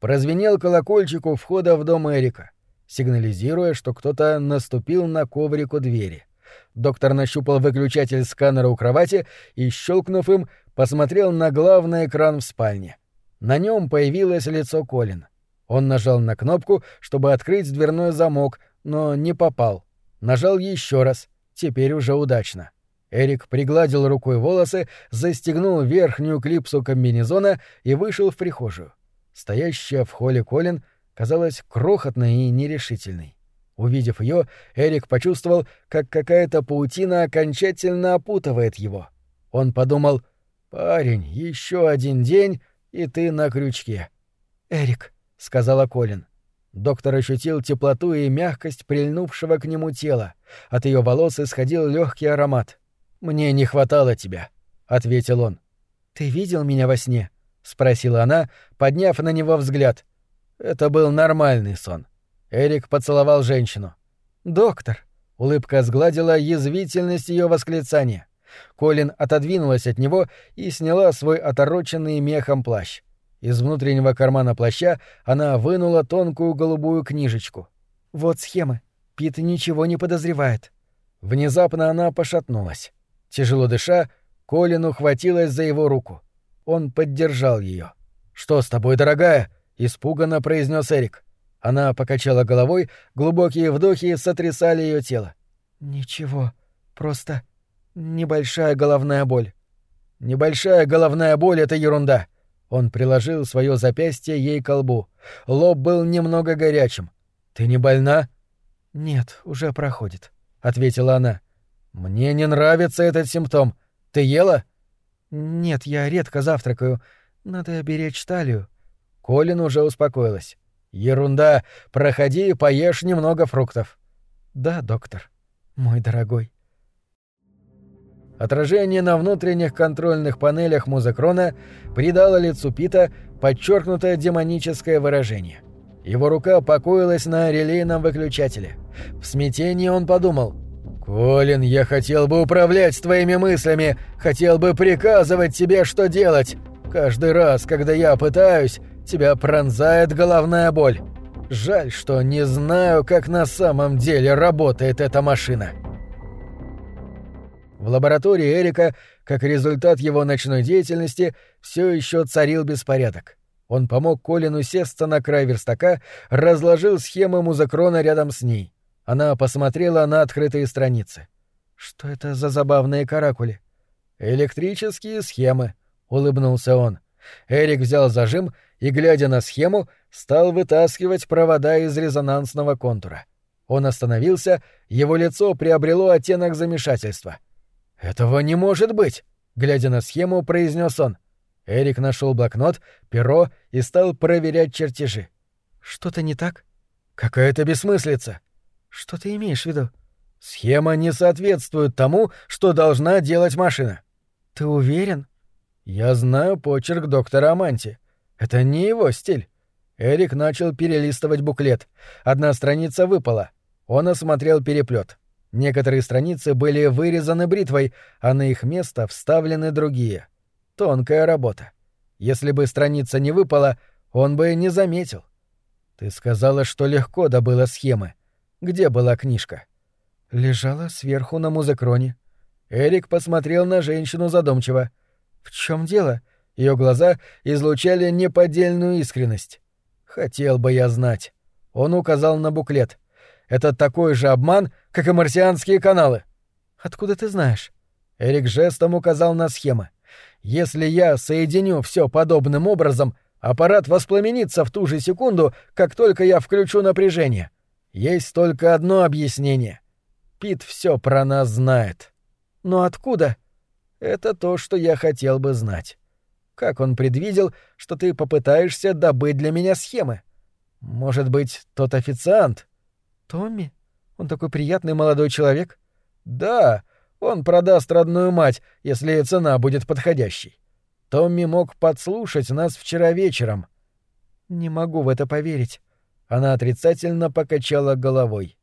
Прозвенел колокольчик у входа в дом Эрика, сигнализируя, что кто-то наступил на коврик у двери. Доктор нащупал выключатель сканера у кровати и, щелкнув им, посмотрел на главный экран в спальне. На нем появилось лицо Колин. Он нажал на кнопку, чтобы открыть дверной замок, но не попал. Нажал еще раз, теперь уже удачно. Эрик пригладил рукой волосы, застегнул верхнюю клипсу комбинезона и вышел в прихожую. Стоящая в холле Колин казалась крохотной и нерешительной. Увидев ее, Эрик почувствовал, как какая-то паутина окончательно опутывает его. Он подумал, «Парень, еще один день, и ты на крючке». «Эрик», — сказала Колин. Доктор ощутил теплоту и мягкость прильнувшего к нему тела. От ее волос исходил легкий аромат. «Мне не хватало тебя», — ответил он. «Ты видел меня во сне?» — спросила она, подняв на него взгляд. Это был нормальный сон. Эрик поцеловал женщину. «Доктор!» — улыбка сгладила язвительность ее восклицания. Колин отодвинулась от него и сняла свой отороченный мехом плащ. Из внутреннего кармана плаща она вынула тонкую голубую книжечку. «Вот схемы. Пит ничего не подозревает». Внезапно она пошатнулась. Тяжело дыша, Колин ухватилась за его руку. Он поддержал ее. «Что с тобой, дорогая?» — испуганно произнес Эрик. Она покачала головой, глубокие вдохи сотрясали ее тело. «Ничего, просто небольшая головная боль». «Небольшая головная боль — это ерунда». Он приложил свое запястье ей к колбу. Лоб был немного горячим. «Ты не больна?» «Нет, уже проходит», — ответила она. «Мне не нравится этот симптом. Ты ела?» «Нет, я редко завтракаю. Надо беречь талию». Колин уже успокоилась. «Ерунда. Проходи и поешь немного фруктов». «Да, доктор. Мой дорогой». Отражение на внутренних контрольных панелях музыкрона придало лицу Пита подчеркнутое демоническое выражение. Его рука покоилась на релейном выключателе. В смятении он подумал — «Колин, я хотел бы управлять твоими мыслями, хотел бы приказывать тебе, что делать. Каждый раз, когда я пытаюсь, тебя пронзает головная боль. Жаль, что не знаю, как на самом деле работает эта машина». В лаборатории Эрика, как результат его ночной деятельности, все еще царил беспорядок. Он помог Колину сесться на край верстака, разложил схемы музыкрона рядом с ней. Она посмотрела на открытые страницы. «Что это за забавные каракули?» «Электрические схемы», — улыбнулся он. Эрик взял зажим и, глядя на схему, стал вытаскивать провода из резонансного контура. Он остановился, его лицо приобрело оттенок замешательства. «Этого не может быть!» — глядя на схему, произнес он. Эрик нашел блокнот, перо и стал проверять чертежи. «Что-то не так?» «Какая-то бессмыслица. Что ты имеешь в виду? Схема не соответствует тому, что должна делать машина. Ты уверен? Я знаю почерк доктора Аманти. Это не его стиль. Эрик начал перелистывать буклет. Одна страница выпала. Он осмотрел переплет. Некоторые страницы были вырезаны бритвой, а на их место вставлены другие. Тонкая работа. Если бы страница не выпала, он бы не заметил. Ты сказала, что легко добыла схемы. Где была книжка? Лежала сверху на музыкроне. Эрик посмотрел на женщину задумчиво. В чем дело? Ее глаза излучали неподдельную искренность. Хотел бы я знать. Он указал на буклет. Это такой же обман, как и марсианские каналы. Откуда ты знаешь? Эрик жестом указал на схемы. Если я соединю все подобным образом, аппарат воспламенится в ту же секунду, как только я включу напряжение. Есть только одно объяснение. Пит все про нас знает. Но откуда? Это то, что я хотел бы знать. Как он предвидел, что ты попытаешься добыть для меня схемы? Может быть, тот официант? Томми? Он такой приятный молодой человек? Да, он продаст родную мать, если цена будет подходящей. Томми мог подслушать нас вчера вечером. Не могу в это поверить. Она отрицательно покачала головой.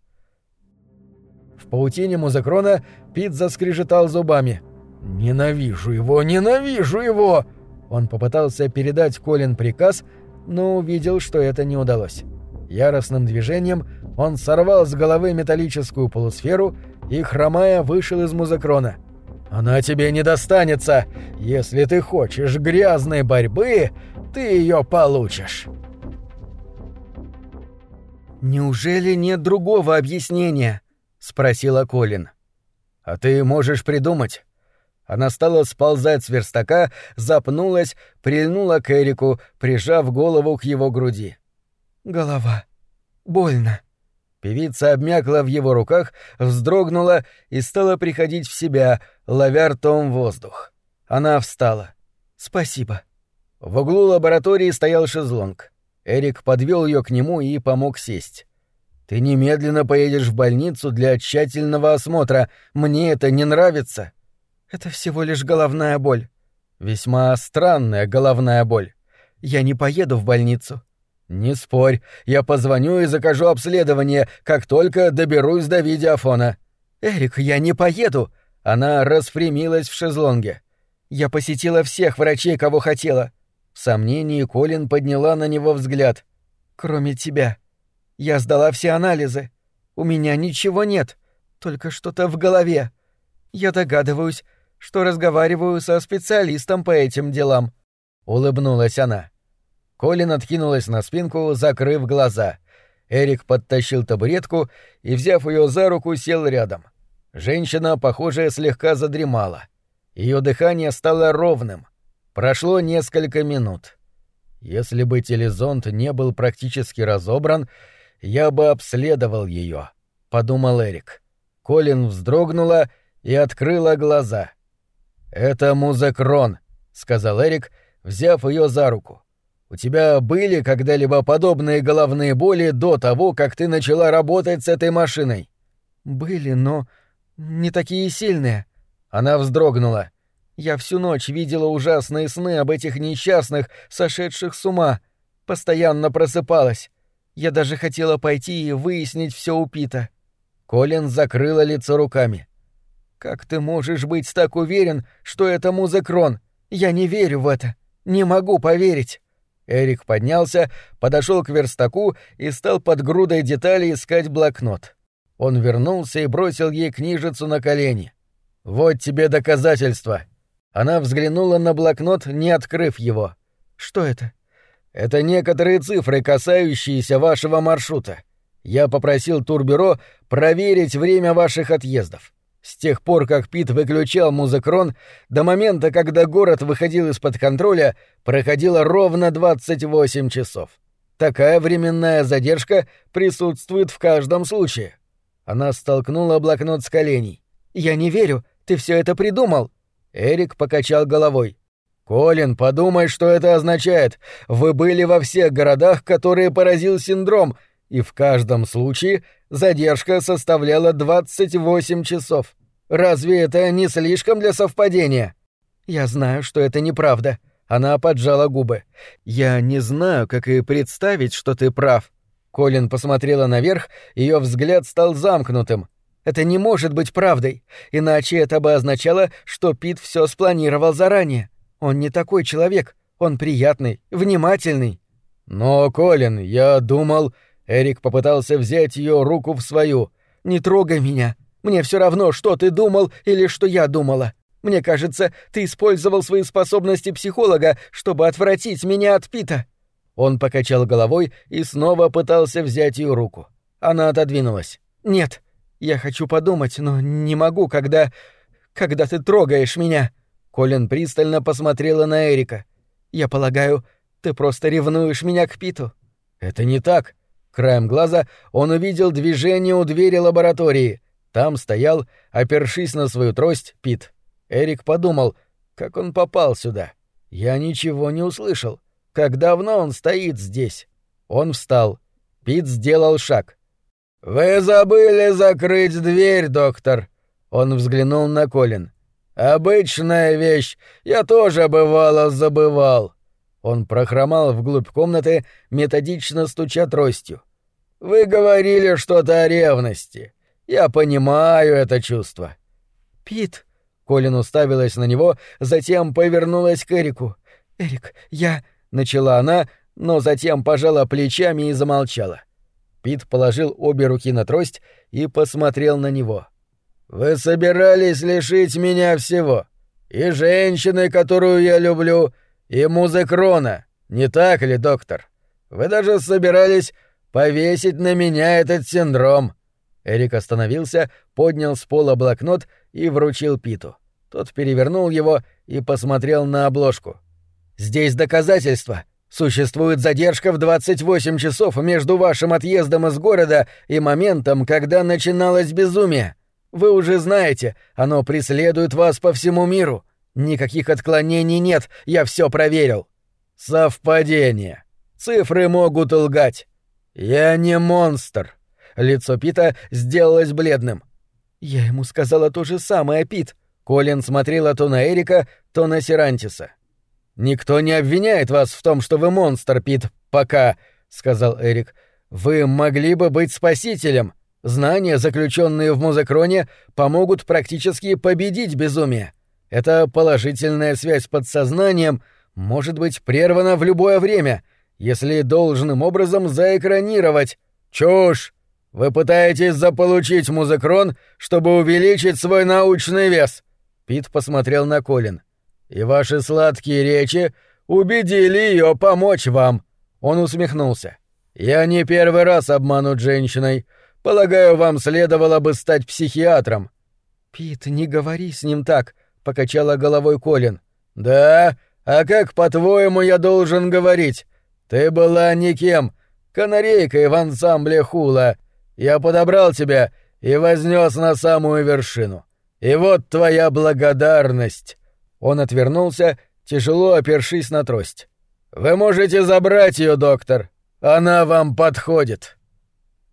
В паутине музыкрона Пит заскрежетал зубами. «Ненавижу его, ненавижу его!» Он попытался передать Колин приказ, но увидел, что это не удалось. Яростным движением он сорвал с головы металлическую полусферу и, хромая, вышел из музыкрона. «Она тебе не достанется! Если ты хочешь грязной борьбы, ты ее получишь!» «Неужели нет другого объяснения?» — спросила Колин. «А ты можешь придумать?» Она стала сползать с верстака, запнулась, прильнула к Эрику, прижав голову к его груди. «Голова. Больно». Певица обмякла в его руках, вздрогнула и стала приходить в себя, ловя ртом воздух. Она встала. «Спасибо». В углу лаборатории стоял шезлонг. Эрик подвел ее к нему и помог сесть. «Ты немедленно поедешь в больницу для тщательного осмотра. Мне это не нравится». Это всего лишь головная боль. Весьма странная головная боль. Я не поеду в больницу. Не спорь, я позвоню и закажу обследование, как только доберусь до видеофона. Эрик, я не поеду. Она распрямилась в шезлонге. Я посетила всех врачей, кого хотела. В сомнении Колин подняла на него взгляд. Кроме тебя. Я сдала все анализы. У меня ничего нет, только что-то в голове. Я догадываюсь, что разговариваю со специалистом по этим делам», — улыбнулась она. Колин откинулась на спинку, закрыв глаза. Эрик подтащил табуретку и, взяв ее за руку, сел рядом. Женщина, похоже, слегка задремала. Ее дыхание стало ровным. Прошло несколько минут. Если бы телезонт не был практически разобран, я бы обследовал ее, подумал Эрик. Колин вздрогнула и открыла глаза. «Это музыкрон», — сказал Эрик, взяв ее за руку. «У тебя были когда-либо подобные головные боли до того, как ты начала работать с этой машиной?» «Были, но не такие сильные». Она вздрогнула. «Я всю ночь видела ужасные сны об этих несчастных, сошедших с ума. Постоянно просыпалась. Я даже хотела пойти и выяснить все у Пита». Колин закрыла лицо руками. «Как ты можешь быть так уверен, что это музыкрон? Я не верю в это. Не могу поверить». Эрик поднялся, подошел к верстаку и стал под грудой деталей искать блокнот. Он вернулся и бросил ей книжицу на колени. «Вот тебе доказательства». Она взглянула на блокнот, не открыв его. «Что это?» «Это некоторые цифры, касающиеся вашего маршрута. Я попросил турбюро проверить время ваших отъездов. С тех пор, как Пит выключал музыкрон, до момента, когда город выходил из-под контроля, проходило ровно 28 часов. Такая временная задержка присутствует в каждом случае. Она столкнула блокнот с коленей. «Я не верю, ты все это придумал!» Эрик покачал головой. «Колин, подумай, что это означает. Вы были во всех городах, которые поразил синдром, и в каждом случае задержка составляла 28 часов. Разве это не слишком для совпадения? Я знаю, что это неправда. Она поджала губы. Я не знаю, как и представить, что ты прав. Колин посмотрела наверх, ее взгляд стал замкнутым. Это не может быть правдой, иначе это бы означало, что Пит все спланировал заранее. Он не такой человек, он приятный, внимательный. Но, Колин, я думал, Эрик попытался взять ее руку в свою. «Не трогай меня. Мне все равно, что ты думал или что я думала. Мне кажется, ты использовал свои способности психолога, чтобы отвратить меня от Пита». Он покачал головой и снова пытался взять ее руку. Она отодвинулась. «Нет, я хочу подумать, но не могу, когда... когда ты трогаешь меня». Колин пристально посмотрела на Эрика. «Я полагаю, ты просто ревнуешь меня к Питу». «Это не так. Краем глаза он увидел движение у двери лаборатории. Там стоял, опершись на свою трость, Пит. Эрик подумал, как он попал сюда. Я ничего не услышал. Как давно он стоит здесь? Он встал. Пит сделал шаг. «Вы забыли закрыть дверь, доктор!» Он взглянул на Колин. «Обычная вещь. Я тоже бывало забывал». Он прохромал вглубь комнаты, методично стуча тростью. Вы говорили что-то о ревности. Я понимаю это чувство. Пит. Колин уставилась на него, затем повернулась к Эрику. Эрик, я... Начала она, но затем пожала плечами и замолчала. Пит положил обе руки на трость и посмотрел на него. «Вы собирались лишить меня всего. И женщины, которую я люблю, и музыкрона, не так ли, доктор? Вы даже собирались повесить на меня этот синдром». Эрик остановился, поднял с пола блокнот и вручил Питу. Тот перевернул его и посмотрел на обложку. «Здесь доказательства. Существует задержка в 28 часов между вашим отъездом из города и моментом, когда начиналось безумие. Вы уже знаете, оно преследует вас по всему миру. Никаких отклонений нет, я все проверил. Совпадение. Цифры могут лгать. Я не монстр. Лицо Пита сделалось бледным. Я ему сказала то же самое, Пит. Колин смотрела то на Эрика, то на Сирантиса. «Никто не обвиняет вас в том, что вы монстр, Пит, пока», — сказал Эрик. «Вы могли бы быть спасителем. Знания, заключенные в музыкроне, помогут практически победить безумие. Эта положительная связь с подсознанием может быть прервана в любое время, если должным образом заэкранировать. Чушь! Вы пытаетесь заполучить музыкрон, чтобы увеличить свой научный вес. Пит посмотрел на Колин. И ваши сладкие речи убедили ее помочь вам. Он усмехнулся. Я не первый раз обманут женщиной. Полагаю, вам следовало бы стать психиатром. Пит, не говори с ним так, покачала головой Колин. Да? А как, по-твоему, я должен говорить? Ты была никем, канарейкой в ансамбле Хула. Я подобрал тебя и вознес на самую вершину. И вот твоя благодарность. Он отвернулся, тяжело опершись на трость. Вы можете забрать ее, доктор. Она вам подходит.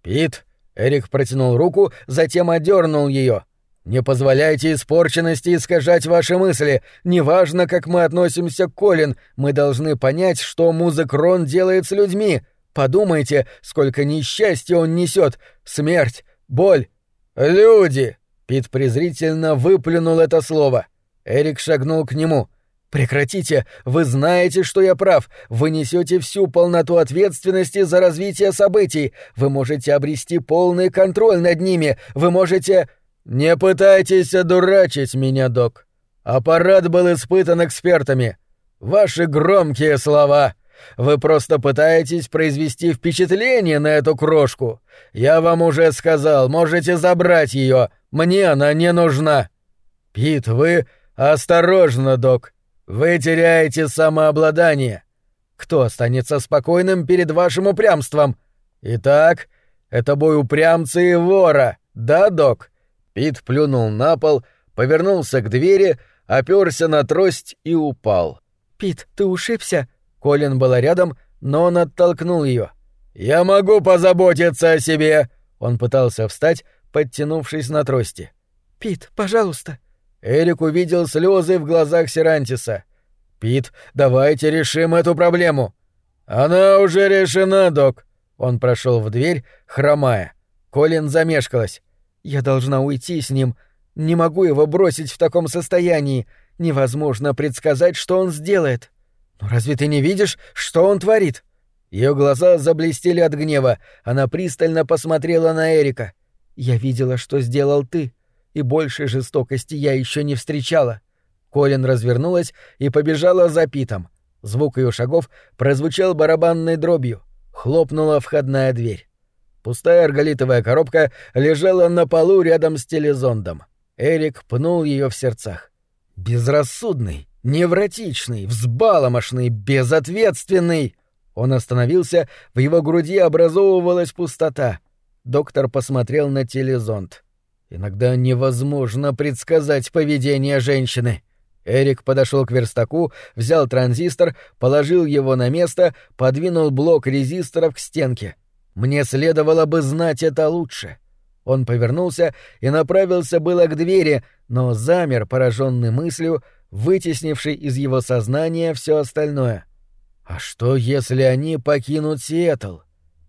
Пит, Эрик протянул руку, затем одернул ее. Не позволяйте испорченности искажать ваши мысли. Неважно, как мы относимся к Колин, мы должны понять, что музыкрон делает с людьми. Подумайте, сколько несчастья он несет, смерть, боль. Люди! Пит презрительно выплюнул это слово. Эрик шагнул к нему. «Прекратите! Вы знаете, что я прав! Вы несете всю полноту ответственности за развитие событий! Вы можете обрести полный контроль над ними! Вы можете...» «Не пытайтесь одурачить меня, док! Аппарат был испытан экспертами! Ваши громкие слова!» Вы просто пытаетесь произвести впечатление на эту крошку. Я вам уже сказал, можете забрать ее. Мне она не нужна. Пит, вы осторожно, док. Вы теряете самообладание. Кто останется спокойным перед вашим упрямством? Итак, это бой упрямца и вора, да, док? Пит плюнул на пол, повернулся к двери, оперся на трость и упал. Пит, ты ушибся? Колин была рядом, но он оттолкнул ее. «Я могу позаботиться о себе!» Он пытался встать, подтянувшись на трости. «Пит, пожалуйста!» Эрик увидел слезы в глазах Сирантиса. «Пит, давайте решим эту проблему!» «Она уже решена, док!» Он прошел в дверь, хромая. Колин замешкалась. «Я должна уйти с ним. Не могу его бросить в таком состоянии. Невозможно предсказать, что он сделает». «Но разве ты не видишь, что он творит?» Ее глаза заблестели от гнева. Она пристально посмотрела на Эрика. «Я видела, что сделал ты, и большей жестокости я еще не встречала». Колин развернулась и побежала за Питом. Звук ее шагов прозвучал барабанной дробью. Хлопнула входная дверь. Пустая арголитовая коробка лежала на полу рядом с телезондом. Эрик пнул ее в сердцах. «Безрассудный!» Невротичный, взбаломошный, безответственный. Он остановился, в его груди образовывалась пустота. Доктор посмотрел на телезонд. Иногда невозможно предсказать поведение женщины. Эрик подошел к верстаку, взял транзистор, положил его на место, подвинул блок резисторов к стенке. Мне следовало бы знать это лучше. Он повернулся и направился было к двери, но замер, пораженный мыслью, вытеснивший из его сознания все остальное. А что, если они покинут Сиэтл?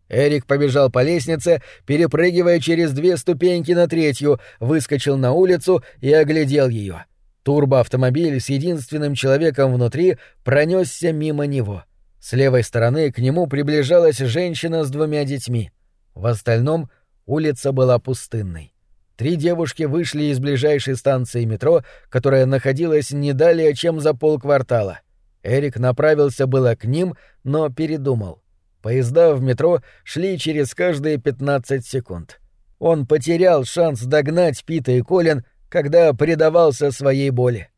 Эрик побежал по лестнице, перепрыгивая через две ступеньки на третью, выскочил на улицу и оглядел ее. Турбоавтомобиль с единственным человеком внутри пронесся мимо него. С левой стороны к нему приближалась женщина с двумя детьми. В остальном улица была пустынной. Три девушки вышли из ближайшей станции метро, которая находилась не далее, чем за полквартала. Эрик направился было к ним, но передумал. Поезда в метро шли через каждые 15 секунд. Он потерял шанс догнать Пита и Колин, когда предавался своей боли.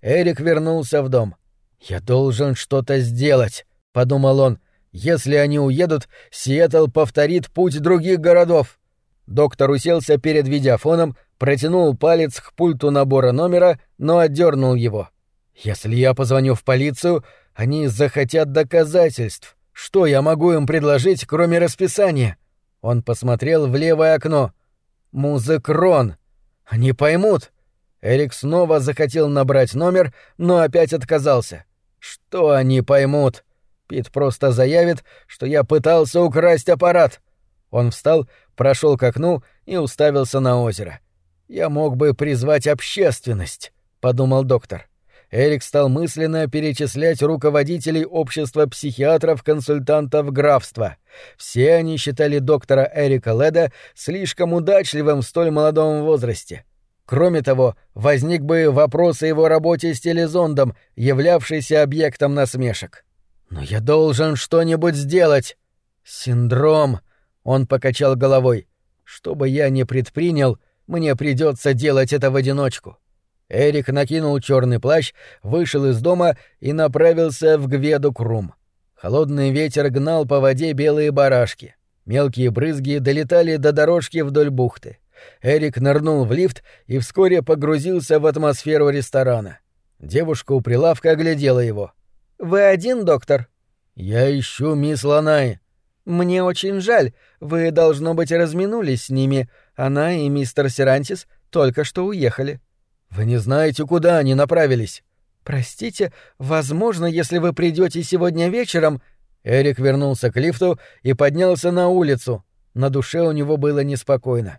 Эрик вернулся в дом. «Я должен что-то сделать», — подумал он. «Если они уедут, Сиэтл повторит путь других городов». Доктор уселся перед видеофоном, протянул палец к пульту набора номера, но отдернул его. «Если я позвоню в полицию, они захотят доказательств. Что я могу им предложить, кроме расписания?» Он посмотрел в левое окно. «Музыкрон! Они поймут!» Эрик снова захотел набрать номер, но опять отказался. «Что они поймут?» Пит просто заявит, что я пытался украсть аппарат. Он встал, прошел к окну и уставился на озеро. «Я мог бы призвать общественность», — подумал доктор. Эрик стал мысленно перечислять руководителей общества психиатров-консультантов графства. Все они считали доктора Эрика Леда слишком удачливым в столь молодом возрасте. Кроме того, возник бы вопрос о его работе с телезондом, являвшийся объектом насмешек. «Но я должен что-нибудь сделать!» «Синдром!» Он покачал головой. «Что бы я ни предпринял, мне придется делать это в одиночку». Эрик накинул черный плащ, вышел из дома и направился в Гведу-Крум. Холодный ветер гнал по воде белые барашки. Мелкие брызги долетали до дорожки вдоль бухты. Эрик нырнул в лифт и вскоре погрузился в атмосферу ресторана. Девушка у прилавка оглядела его. «Вы один, доктор?» «Я ищу мисс Ланай». «Мне очень жаль. Вы, должно быть, разминулись с ними. Она и мистер Сирантис только что уехали». «Вы не знаете, куда они направились?» «Простите, возможно, если вы придете сегодня вечером...» Эрик вернулся к лифту и поднялся на улицу. На душе у него было неспокойно.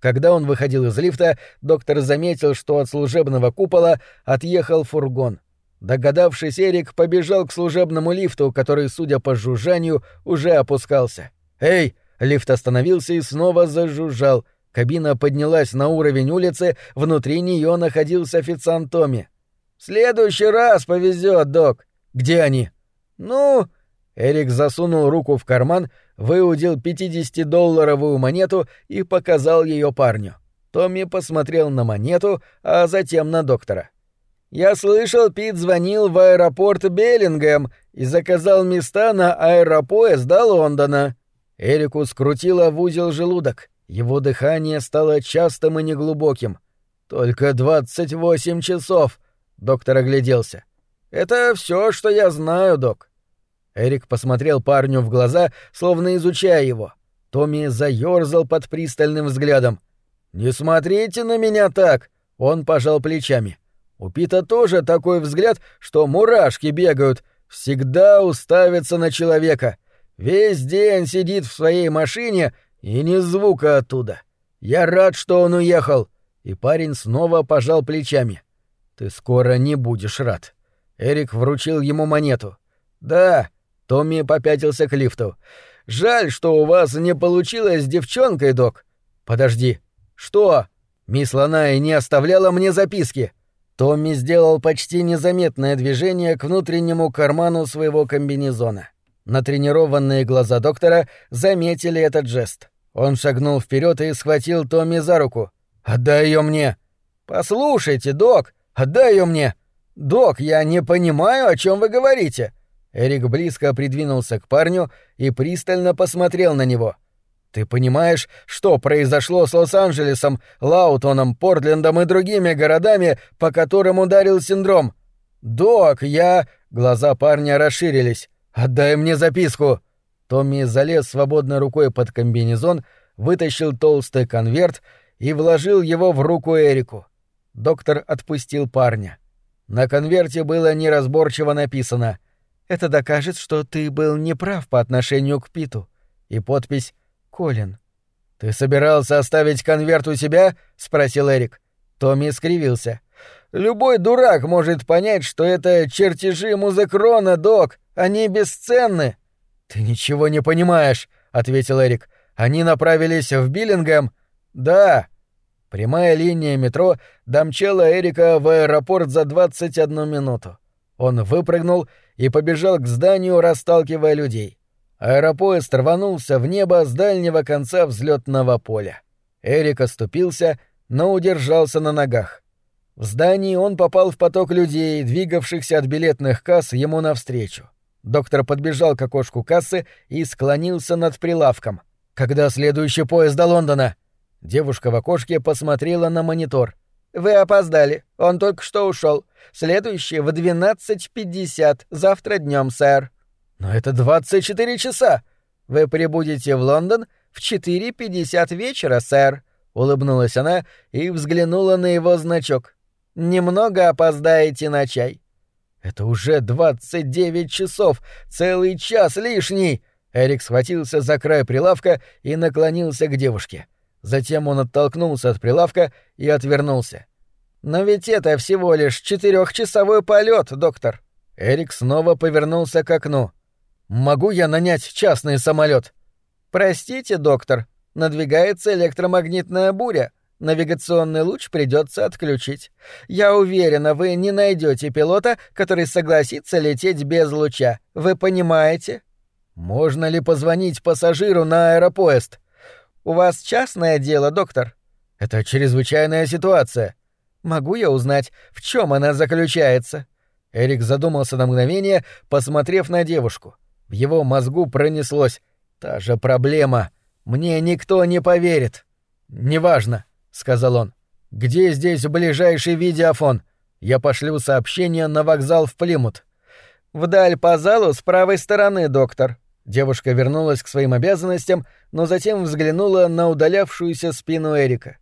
Когда он выходил из лифта, доктор заметил, что от служебного купола отъехал фургон. Догадавшись, Эрик побежал к служебному лифту, который, судя по жужжанию, уже опускался. «Эй!» — лифт остановился и снова зажужжал. Кабина поднялась на уровень улицы, внутри нее находился официант Томми. «В следующий раз повезет, док». «Где они?» «Ну...» Эрик засунул руку в карман, выудил 50-долларовую монету и показал ее парню. Томми посмотрел на монету, а затем на доктора. «Я слышал, Пит звонил в аэропорт Беллингем и заказал места на аэропоезд до Лондона». Эрику скрутило в узел желудок. Его дыхание стало частым и неглубоким. «Только двадцать восемь часов», — доктор огляделся. «Это все, что я знаю, док». Эрик посмотрел парню в глаза, словно изучая его. Томми заёрзал под пристальным взглядом. «Не смотрите на меня так!» — он пожал плечами. У Пита тоже такой взгляд, что мурашки бегают, всегда уставится на человека. Весь день сидит в своей машине и ни звука оттуда. Я рад, что он уехал. И парень снова пожал плечами. Ты скоро не будешь рад. Эрик вручил ему монету. Да, Томми попятился к лифту. Жаль, что у вас не получилось с девчонкой, док. Подожди. Что? Мисс Ланая не оставляла мне записки. Томми сделал почти незаметное движение к внутреннему карману своего комбинезона. Натренированные глаза доктора заметили этот жест. Он шагнул вперед и схватил Томми за руку. «Отдай ее мне!» «Послушайте, док, отдай ее мне!» «Док, я не понимаю, о чем вы говорите!» Эрик близко придвинулся к парню и пристально посмотрел на него. Ты понимаешь, что произошло с Лос-Анджелесом, Лаутоном, Портлендом и другими городами, по которым ударил синдром? Док, я... Глаза парня расширились. Отдай мне записку. Томми залез свободной рукой под комбинезон, вытащил толстый конверт и вложил его в руку Эрику. Доктор отпустил парня. На конверте было неразборчиво написано «Это докажет, что ты был неправ по отношению к Питу». И подпись Колин. «Ты собирался оставить конверт у себя?» — спросил Эрик. Томми скривился. «Любой дурак может понять, что это чертежи музыкрона, док. Они бесценны!» «Ты ничего не понимаешь», — ответил Эрик. «Они направились в Биллингем?» «Да». Прямая линия метро домчала Эрика в аэропорт за 21 минуту. Он выпрыгнул и побежал к зданию, расталкивая людей. Аэропоезд рванулся в небо с дальнего конца взлетного поля. Эрик оступился, но удержался на ногах. В здании он попал в поток людей, двигавшихся от билетных касс ему навстречу. Доктор подбежал к окошку кассы и склонился над прилавком. «Когда следующий поезд до Лондона?» Девушка в окошке посмотрела на монитор. «Вы опоздали. Он только что ушел. Следующий в 12.50. Завтра днем, сэр». «Но это 24 часа!» «Вы прибудете в Лондон в 4.50 вечера, сэр», — улыбнулась она и взглянула на его значок. «Немного опоздаете на чай». «Это уже 29 часов, целый час лишний!» Эрик схватился за край прилавка и наклонился к девушке. Затем он оттолкнулся от прилавка и отвернулся. «Но ведь это всего лишь четырехчасовой полет, доктор!» Эрик снова повернулся к окну. Могу я нанять частный самолет? Простите, доктор, надвигается электромагнитная буря. Навигационный луч придется отключить. Я уверена, вы не найдете пилота, который согласится лететь без луча. Вы понимаете? Можно ли позвонить пассажиру на аэропоезд? У вас частное дело, доктор. Это чрезвычайная ситуация. Могу я узнать, в чем она заключается? Эрик задумался на мгновение, посмотрев на девушку. В его мозгу пронеслось. Та же проблема. Мне никто не поверит. Неважно, сказал он. Где здесь ближайший видеофон? Я пошлю сообщение на вокзал в Плимут. Вдаль по залу с правой стороны, доктор. Девушка вернулась к своим обязанностям, но затем взглянула на удалявшуюся спину Эрика.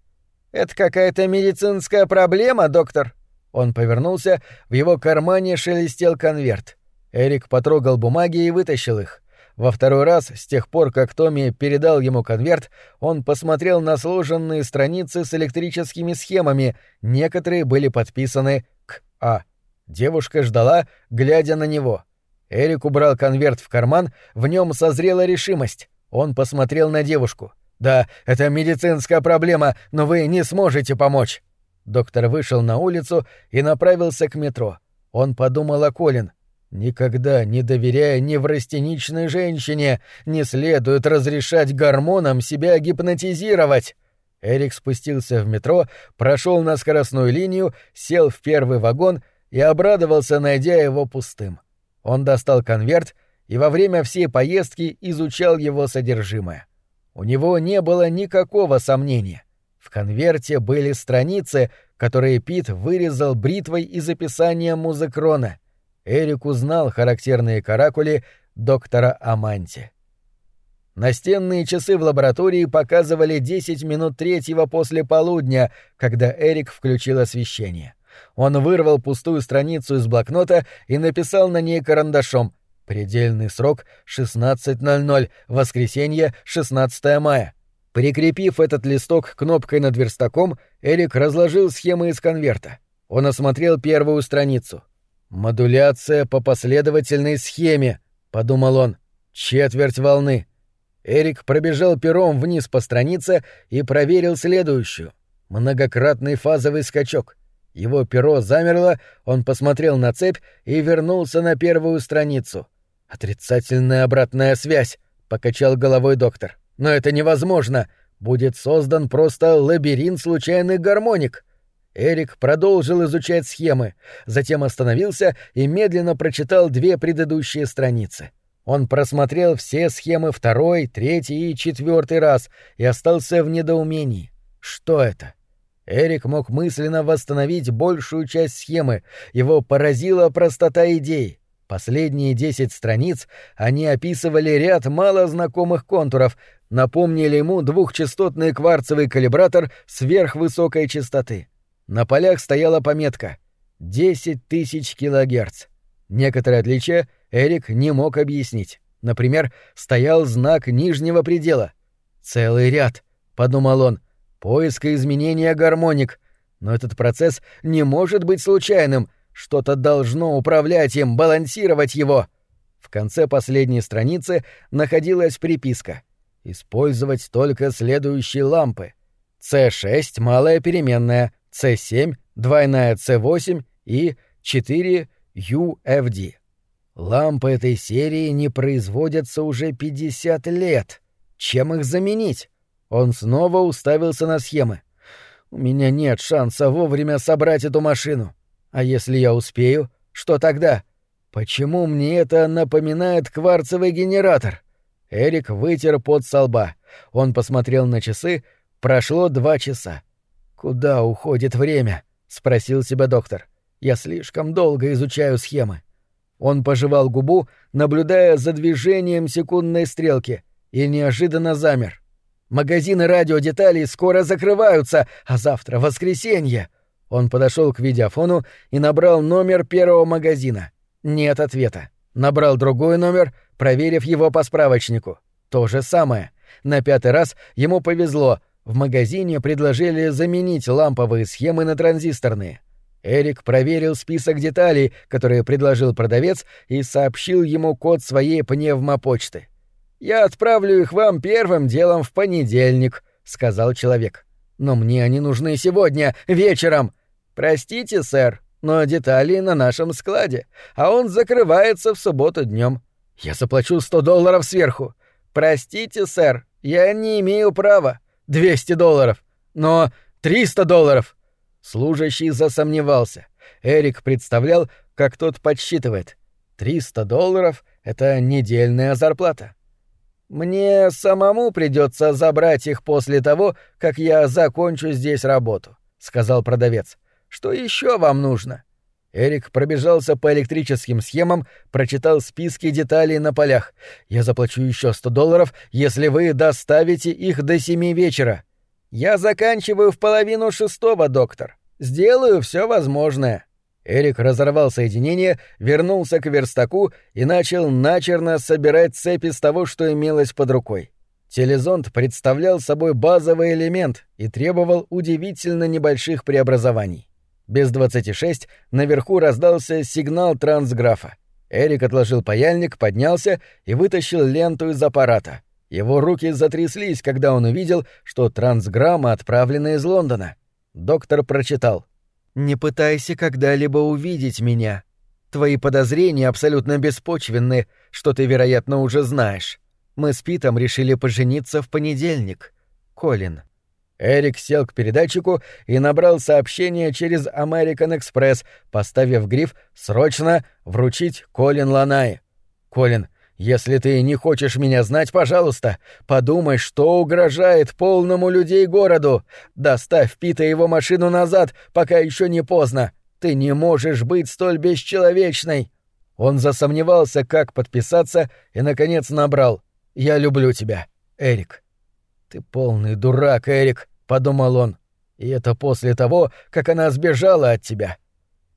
Это какая-то медицинская проблема, доктор. Он повернулся, в его кармане шелестел конверт. Эрик потрогал бумаги и вытащил их. Во второй раз, с тех пор, как Томми передал ему конверт, он посмотрел на сложенные страницы с электрическими схемами, некоторые были подписаны «К А». Девушка ждала, глядя на него. Эрик убрал конверт в карман, в нем созрела решимость. Он посмотрел на девушку. «Да, это медицинская проблема, но вы не сможете помочь». Доктор вышел на улицу и направился к метро. Он подумал о Колин. Никогда не доверяя неврастеничной женщине, не следует разрешать гормонам себя гипнотизировать. Эрик спустился в метро, прошел на скоростную линию, сел в первый вагон и обрадовался, найдя его пустым. Он достал конверт и во время всей поездки изучал его содержимое. У него не было никакого сомнения. В конверте были страницы, которые Пит вырезал бритвой из описания музыкрона. Эрик узнал характерные каракули доктора Аманти. Настенные часы в лаборатории показывали 10 минут третьего после полудня, когда Эрик включил освещение. Он вырвал пустую страницу из блокнота и написал на ней карандашом «Предельный срок 16.00, воскресенье 16 мая». Прикрепив этот листок кнопкой над верстаком, Эрик разложил схемы из конверта. Он осмотрел первую страницу — «Модуляция по последовательной схеме», — подумал он. «Четверть волны». Эрик пробежал пером вниз по странице и проверил следующую. Многократный фазовый скачок. Его перо замерло, он посмотрел на цепь и вернулся на первую страницу. «Отрицательная обратная связь», — покачал головой доктор. «Но это невозможно. Будет создан просто лабиринт случайных гармоник». Эрик продолжил изучать схемы, затем остановился и медленно прочитал две предыдущие страницы. Он просмотрел все схемы второй, третий и четвертый раз и остался в недоумении. Что это? Эрик мог мысленно восстановить большую часть схемы, его поразила простота идей. Последние десять страниц они описывали ряд малознакомых контуров, напомнили ему двухчастотный кварцевый калибратор сверхвысокой частоты. На полях стояла пометка «10 тысяч килогерц». Некоторые отличия Эрик не мог объяснить. Например, стоял знак нижнего предела. «Целый ряд», — подумал он, — «поиска изменения гармоник». Но этот процесс не может быть случайным, что-то должно управлять им, балансировать его. В конце последней страницы находилась приписка «Использовать только следующие лампы. C6 — малая переменная, C7 — двойная C8 и 4 UFD. Лампы этой серии не производятся уже 50 лет. Чем их заменить? Он снова уставился на схемы. У меня нет шанса вовремя собрать эту машину. А если я успею, что тогда? Почему мне это напоминает кварцевый генератор? Эрик вытер пот со лба. Он посмотрел на часы. Прошло два часа. Куда уходит время? спросил себя доктор. Я слишком долго изучаю схемы. Он пожевал губу, наблюдая за движением секундной стрелки, и неожиданно замер. Магазины радиодеталей скоро закрываются, а завтра воскресенье. Он подошел к видеофону и набрал номер первого магазина. Нет ответа. Набрал другой номер, проверив его по справочнику. То же самое. На пятый раз ему повезло. В магазине предложили заменить ламповые схемы на транзисторные. Эрик проверил список деталей, которые предложил продавец, и сообщил ему код своей пневмопочты. «Я отправлю их вам первым делом в понедельник», — сказал человек. «Но мне они нужны сегодня, вечером». «Простите, сэр, но детали на нашем складе, а он закрывается в субботу днем. Я заплачу сто долларов сверху. Простите, сэр, я не имею права. Двести долларов. Но триста долларов. Служащий засомневался. Эрик представлял, как тот подсчитывает. Триста долларов — это недельная зарплата. Мне самому придется забрать их после того, как я закончу здесь работу, сказал продавец. Что еще вам нужно? Эрик пробежался по электрическим схемам, прочитал списки деталей на полях. Я заплачу еще сто долларов, если вы доставите их до семи вечера. Я заканчиваю в половину шестого, доктор. Сделаю все возможное. Эрик разорвал соединение, вернулся к верстаку и начал начерно собирать цепи с того, что имелось под рукой. Телезонд представлял собой базовый элемент и требовал удивительно небольших преобразований. Без 26 наверху раздался сигнал трансграфа. Эрик отложил паяльник, поднялся и вытащил ленту из аппарата. Его руки затряслись, когда он увидел, что трансграмма отправлена из Лондона. Доктор прочитал. «Не пытайся когда-либо увидеть меня. Твои подозрения абсолютно беспочвенны, что ты, вероятно, уже знаешь. Мы с Питом решили пожениться в понедельник. Колин». Эрик сел к передатчику и набрал сообщение через American Express, поставив гриф «Срочно вручить Колин Ланай». «Колин, если ты не хочешь меня знать, пожалуйста, подумай, что угрожает полному людей городу. Доставь Пита его машину назад, пока еще не поздно. Ты не можешь быть столь бесчеловечной». Он засомневался, как подписаться, и, наконец, набрал «Я люблю тебя, Эрик». «Ты полный дурак, Эрик», — подумал он. «И это после того, как она сбежала от тебя».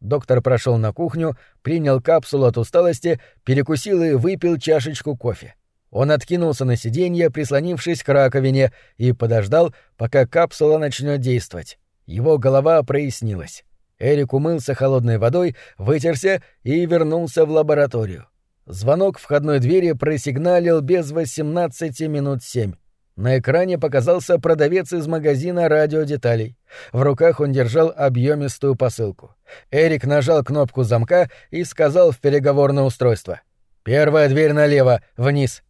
Доктор прошел на кухню, принял капсулу от усталости, перекусил и выпил чашечку кофе. Он откинулся на сиденье, прислонившись к раковине, и подождал, пока капсула начнет действовать. Его голова прояснилась. Эрик умылся холодной водой, вытерся и вернулся в лабораторию. Звонок входной двери просигналил без 18 минут 7. На экране показался продавец из магазина радиодеталей. В руках он держал объемистую посылку. Эрик нажал кнопку замка и сказал в переговорное устройство. «Первая дверь налево, вниз».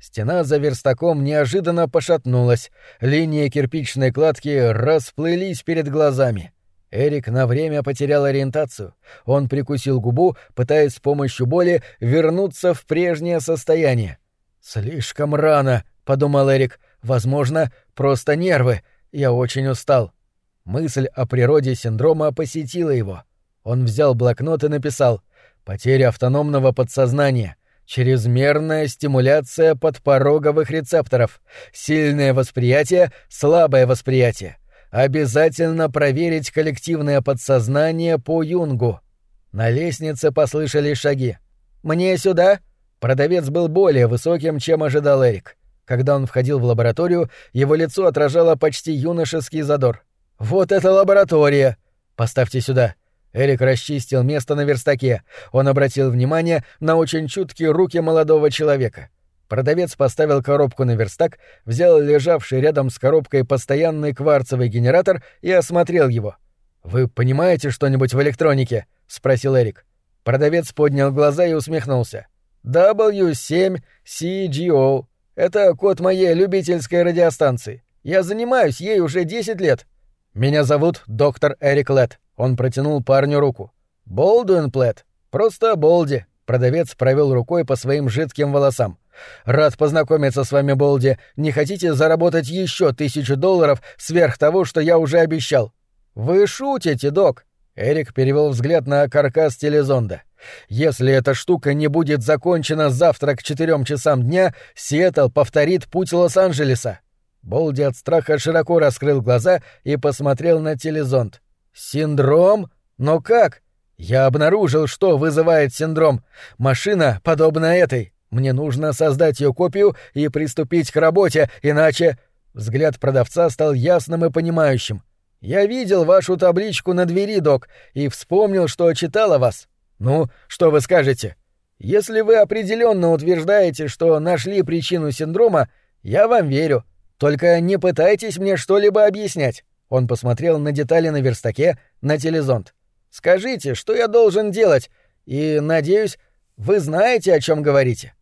Стена за верстаком неожиданно пошатнулась. Линии кирпичной кладки расплылись перед глазами. Эрик на время потерял ориентацию. Он прикусил губу, пытаясь с помощью боли вернуться в прежнее состояние. «Слишком рано», — подумал Эрик. Возможно, просто нервы. Я очень устал. Мысль о природе синдрома посетила его. Он взял блокнот и написал «Потеря автономного подсознания, чрезмерная стимуляция подпороговых рецепторов, сильное восприятие, слабое восприятие. Обязательно проверить коллективное подсознание по Юнгу». На лестнице послышались шаги. «Мне сюда?» Продавец был более высоким, чем ожидал Эрик. Когда он входил в лабораторию, его лицо отражало почти юношеский задор. «Вот это лаборатория! Поставьте сюда. Эрик расчистил место на верстаке. Он обратил внимание на очень чуткие руки молодого человека. Продавец поставил коробку на верстак, взял лежавший рядом с коробкой постоянный кварцевый генератор и осмотрел его. «Вы понимаете что-нибудь в электронике?» — спросил Эрик. Продавец поднял глаза и усмехнулся. W7CGO. Это код моей любительской радиостанции. Я занимаюсь ей уже 10 лет. Меня зовут доктор Эрик Летт. Он протянул парню руку. Болдуин Плет. Просто Болди. Продавец провел рукой по своим жидким волосам. Рад познакомиться с вами, Болди. Не хотите заработать еще тысячу долларов сверх того, что я уже обещал? Вы шутите, док? Эрик перевел взгляд на каркас телезонда. Если эта штука не будет закончена завтра к четырем часам дня, Сиэтл повторит путь Лос-Анджелеса. Болди от страха широко раскрыл глаза и посмотрел на телезонд. Синдром? Но как? Я обнаружил, что вызывает синдром. Машина, подобная этой. Мне нужно создать ее копию и приступить к работе, иначе... Взгляд продавца стал ясным и понимающим. Я видел вашу табличку на двери, док, и вспомнил, что читал о вас. Ну, что вы скажете? Если вы определенно утверждаете, что нашли причину синдрома, я вам верю. Только не пытайтесь мне что-либо объяснять. Он посмотрел на детали на верстаке, на телезонт. Скажите, что я должен делать? И, надеюсь, вы знаете, о чем говорите.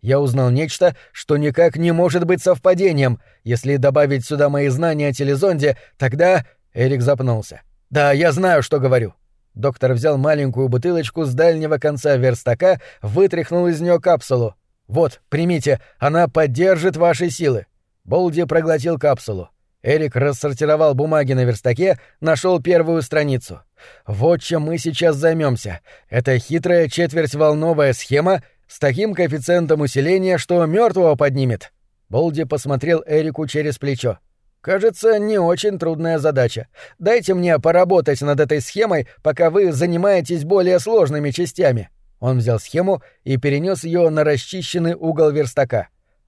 Я узнал нечто, что никак не может быть совпадением. Если добавить сюда мои знания о телезонде, тогда Эрик запнулся. «Да, я знаю, что говорю». Доктор взял маленькую бутылочку с дальнего конца верстака, вытряхнул из нее капсулу. «Вот, примите, она поддержит ваши силы». Болди проглотил капсулу. Эрик рассортировал бумаги на верстаке, нашел первую страницу. Вот чем мы сейчас займемся. Это хитрая четвертьволновая схема с таким коэффициентом усиления, что мертвого поднимет. Болди посмотрел Эрику через плечо. Кажется, не очень трудная задача. Дайте мне поработать над этой схемой, пока вы занимаетесь более сложными частями. Он взял схему и перенес ее на расчищенный угол верстака.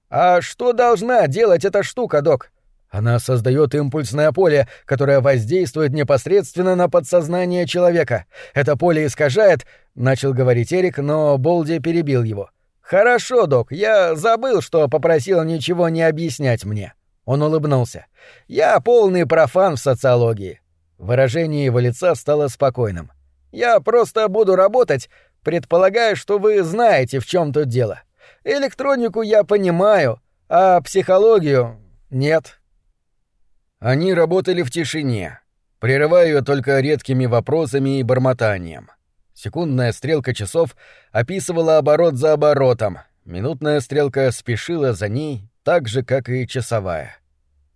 А что должна делать эта штука, док? Она создает импульсное поле, которое воздействует непосредственно на подсознание человека. Это поле искажает, начал говорить Эрик, но Болди перебил его. Хорошо, док, я забыл, что попросил ничего не объяснять мне. Он улыбнулся. «Я полный профан в социологии». Выражение его лица стало спокойным. «Я просто буду работать, предполагая, что вы знаете, в чем тут дело. Электронику я понимаю, а психологию — нет». Они работали в тишине, прерывая ее только редкими вопросами и бормотанием. Секундная стрелка часов описывала оборот за оборотом, минутная стрелка спешила за ней, так же, как и часовая.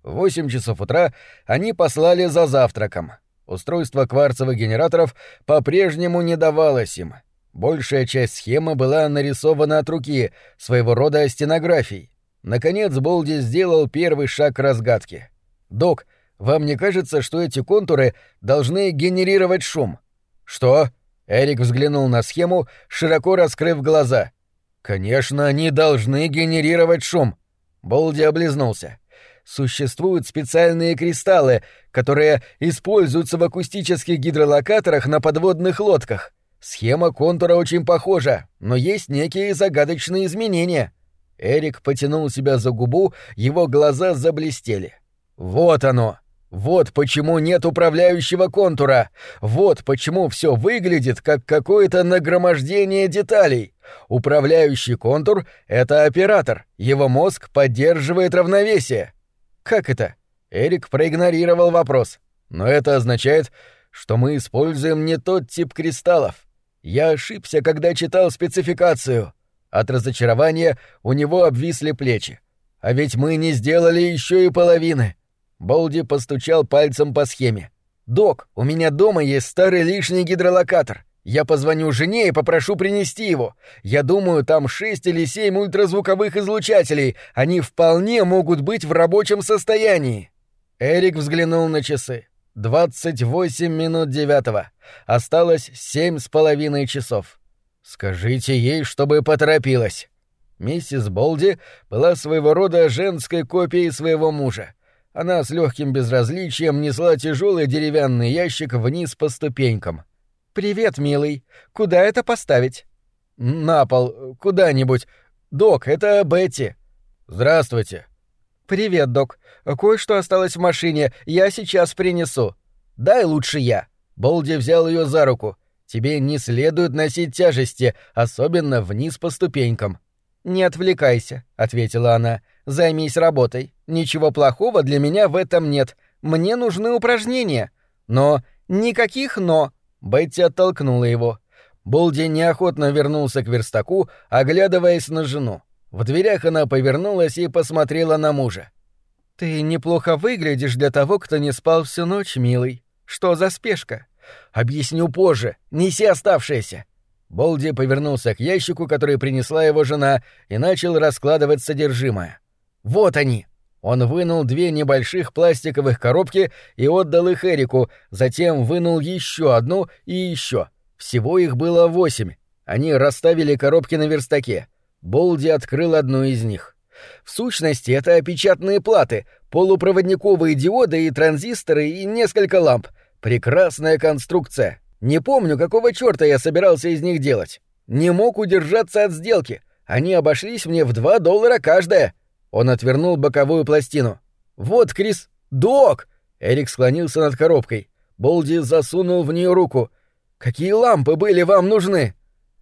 В 8 часов утра они послали за завтраком. Устройство кварцевых генераторов по-прежнему не давалось им. Большая часть схемы была нарисована от руки, своего рода стенографией. Наконец Болди сделал первый шаг к разгадке. «Док, вам не кажется, что эти контуры должны генерировать шум?» «Что?» Эрик взглянул на схему, широко раскрыв глаза. «Конечно, они должны генерировать шум». Болди облизнулся существуют специальные кристаллы, которые используются в акустических гидролокаторах на подводных лодках. Схема контура очень похожа, но есть некие загадочные изменения. Эрик потянул себя за губу, его глаза заблестели. Вот оно. Вот почему нет управляющего контура. Вот почему все выглядит как какое-то нагромождение деталей. Управляющий контур — это оператор. Его мозг поддерживает равновесие. Как это? Эрик проигнорировал вопрос. Но это означает, что мы используем не тот тип кристаллов. Я ошибся, когда читал спецификацию. От разочарования у него обвисли плечи. А ведь мы не сделали еще и половины. Болди постучал пальцем по схеме. «Док, у меня дома есть старый лишний гидролокатор. Я позвоню жене и попрошу принести его. Я думаю, там шесть или семь ультразвуковых излучателей. Они вполне могут быть в рабочем состоянии. Эрик взглянул на часы. Двадцать восемь минут девятого. Осталось семь с половиной часов. Скажите ей, чтобы поторопилась. Миссис Болди была своего рода женской копией своего мужа. Она с легким безразличием несла тяжелый деревянный ящик вниз по ступенькам. «Привет, милый. Куда это поставить?» «На пол. Куда-нибудь. Док, это Бетти». «Здравствуйте». «Привет, док. Кое-что осталось в машине. Я сейчас принесу». «Дай лучше я». Болди взял ее за руку. «Тебе не следует носить тяжести, особенно вниз по ступенькам». «Не отвлекайся», — ответила она. «Займись работой. Ничего плохого для меня в этом нет. Мне нужны упражнения». «Но...» «Никаких «но». Бетти оттолкнула его. Болди неохотно вернулся к верстаку, оглядываясь на жену. В дверях она повернулась и посмотрела на мужа. «Ты неплохо выглядишь для того, кто не спал всю ночь, милый. Что за спешка?» «Объясню позже. Неси оставшееся». Болди повернулся к ящику, который принесла его жена, и начал раскладывать содержимое. «Вот они!» Он вынул две небольших пластиковых коробки и отдал их Эрику, затем вынул еще одну и еще. Всего их было восемь. Они расставили коробки на верстаке. Болди открыл одну из них. В сущности, это печатные платы, полупроводниковые диоды и транзисторы и несколько ламп. Прекрасная конструкция. Не помню, какого чёрта я собирался из них делать. Не мог удержаться от сделки. Они обошлись мне в два доллара каждая. Он отвернул боковую пластину. «Вот, Крис, док!» Эрик склонился над коробкой. Болди засунул в нее руку. «Какие лампы были вам нужны?»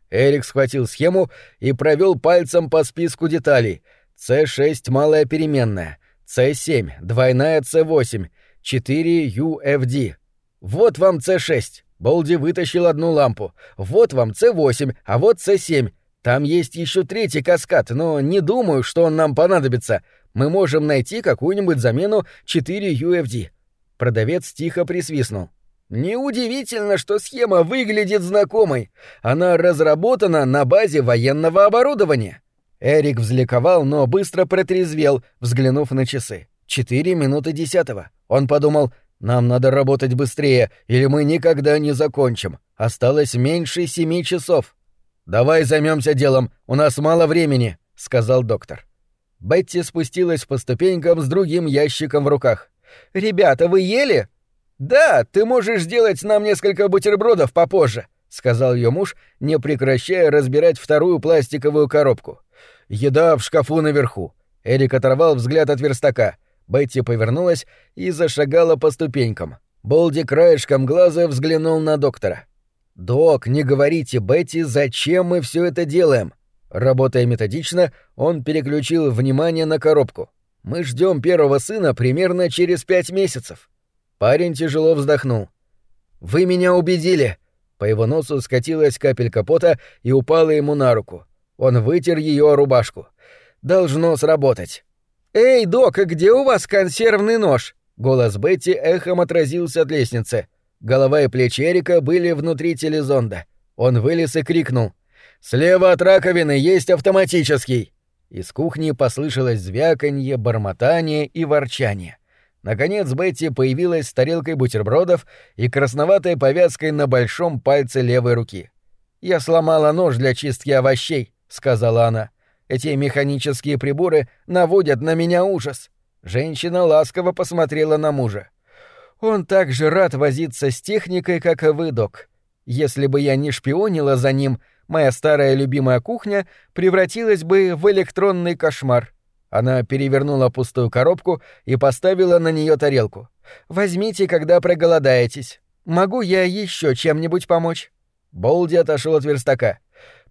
Эрик схватил схему и провел пальцем по списку деталей. С6 малая переменная, С7 двойная С8, 4 UFD. Вот вам С6. Болди вытащил одну лампу. Вот вам С8, а вот С7. Там есть еще третий каскад, но не думаю, что он нам понадобится. Мы можем найти какую-нибудь замену 4 UFD. Продавец тихо присвистнул. Неудивительно, что схема выглядит знакомой. Она разработана на базе военного оборудования. Эрик взликовал, но быстро протрезвел, взглянув на часы. Четыре минуты десятого. Он подумал, нам надо работать быстрее, или мы никогда не закончим. Осталось меньше семи часов. Давай займемся делом, у нас мало времени, сказал доктор. Бетти спустилась по ступенькам с другим ящиком в руках. Ребята, вы ели? Да, ты можешь сделать нам несколько бутербродов попозже, сказал ее муж, не прекращая разбирать вторую пластиковую коробку. Еда в шкафу наверху. Эрик оторвал взгляд от верстака. Бетти повернулась и зашагала по ступенькам. Болди краешком глаза взглянул на доктора. «Док, не говорите Бетти, зачем мы все это делаем?» Работая методично, он переключил внимание на коробку. «Мы ждем первого сына примерно через пять месяцев». Парень тяжело вздохнул. «Вы меня убедили!» По его носу скатилась капелька пота и упала ему на руку. Он вытер ее рубашку. «Должно сработать». «Эй, док, а где у вас консервный нож?» Голос Бетти эхом отразился от лестницы. Голова и плечи Эрика были внутри телезонда. Он вылез и крикнул. «Слева от раковины есть автоматический!» Из кухни послышалось звяканье, бормотание и ворчание. Наконец Бетти появилась с тарелкой бутербродов и красноватой повязкой на большом пальце левой руки. «Я сломала нож для чистки овощей», — сказала она. Эти механические приборы наводят на меня ужас. Женщина ласково посмотрела на мужа. Он так же рад возиться с техникой, как и вы, док. Если бы я не шпионила за ним, моя старая любимая кухня превратилась бы в электронный кошмар. Она перевернула пустую коробку и поставила на нее тарелку. Возьмите, когда проголодаетесь. Могу я еще чем-нибудь помочь? Болди отошел от верстака.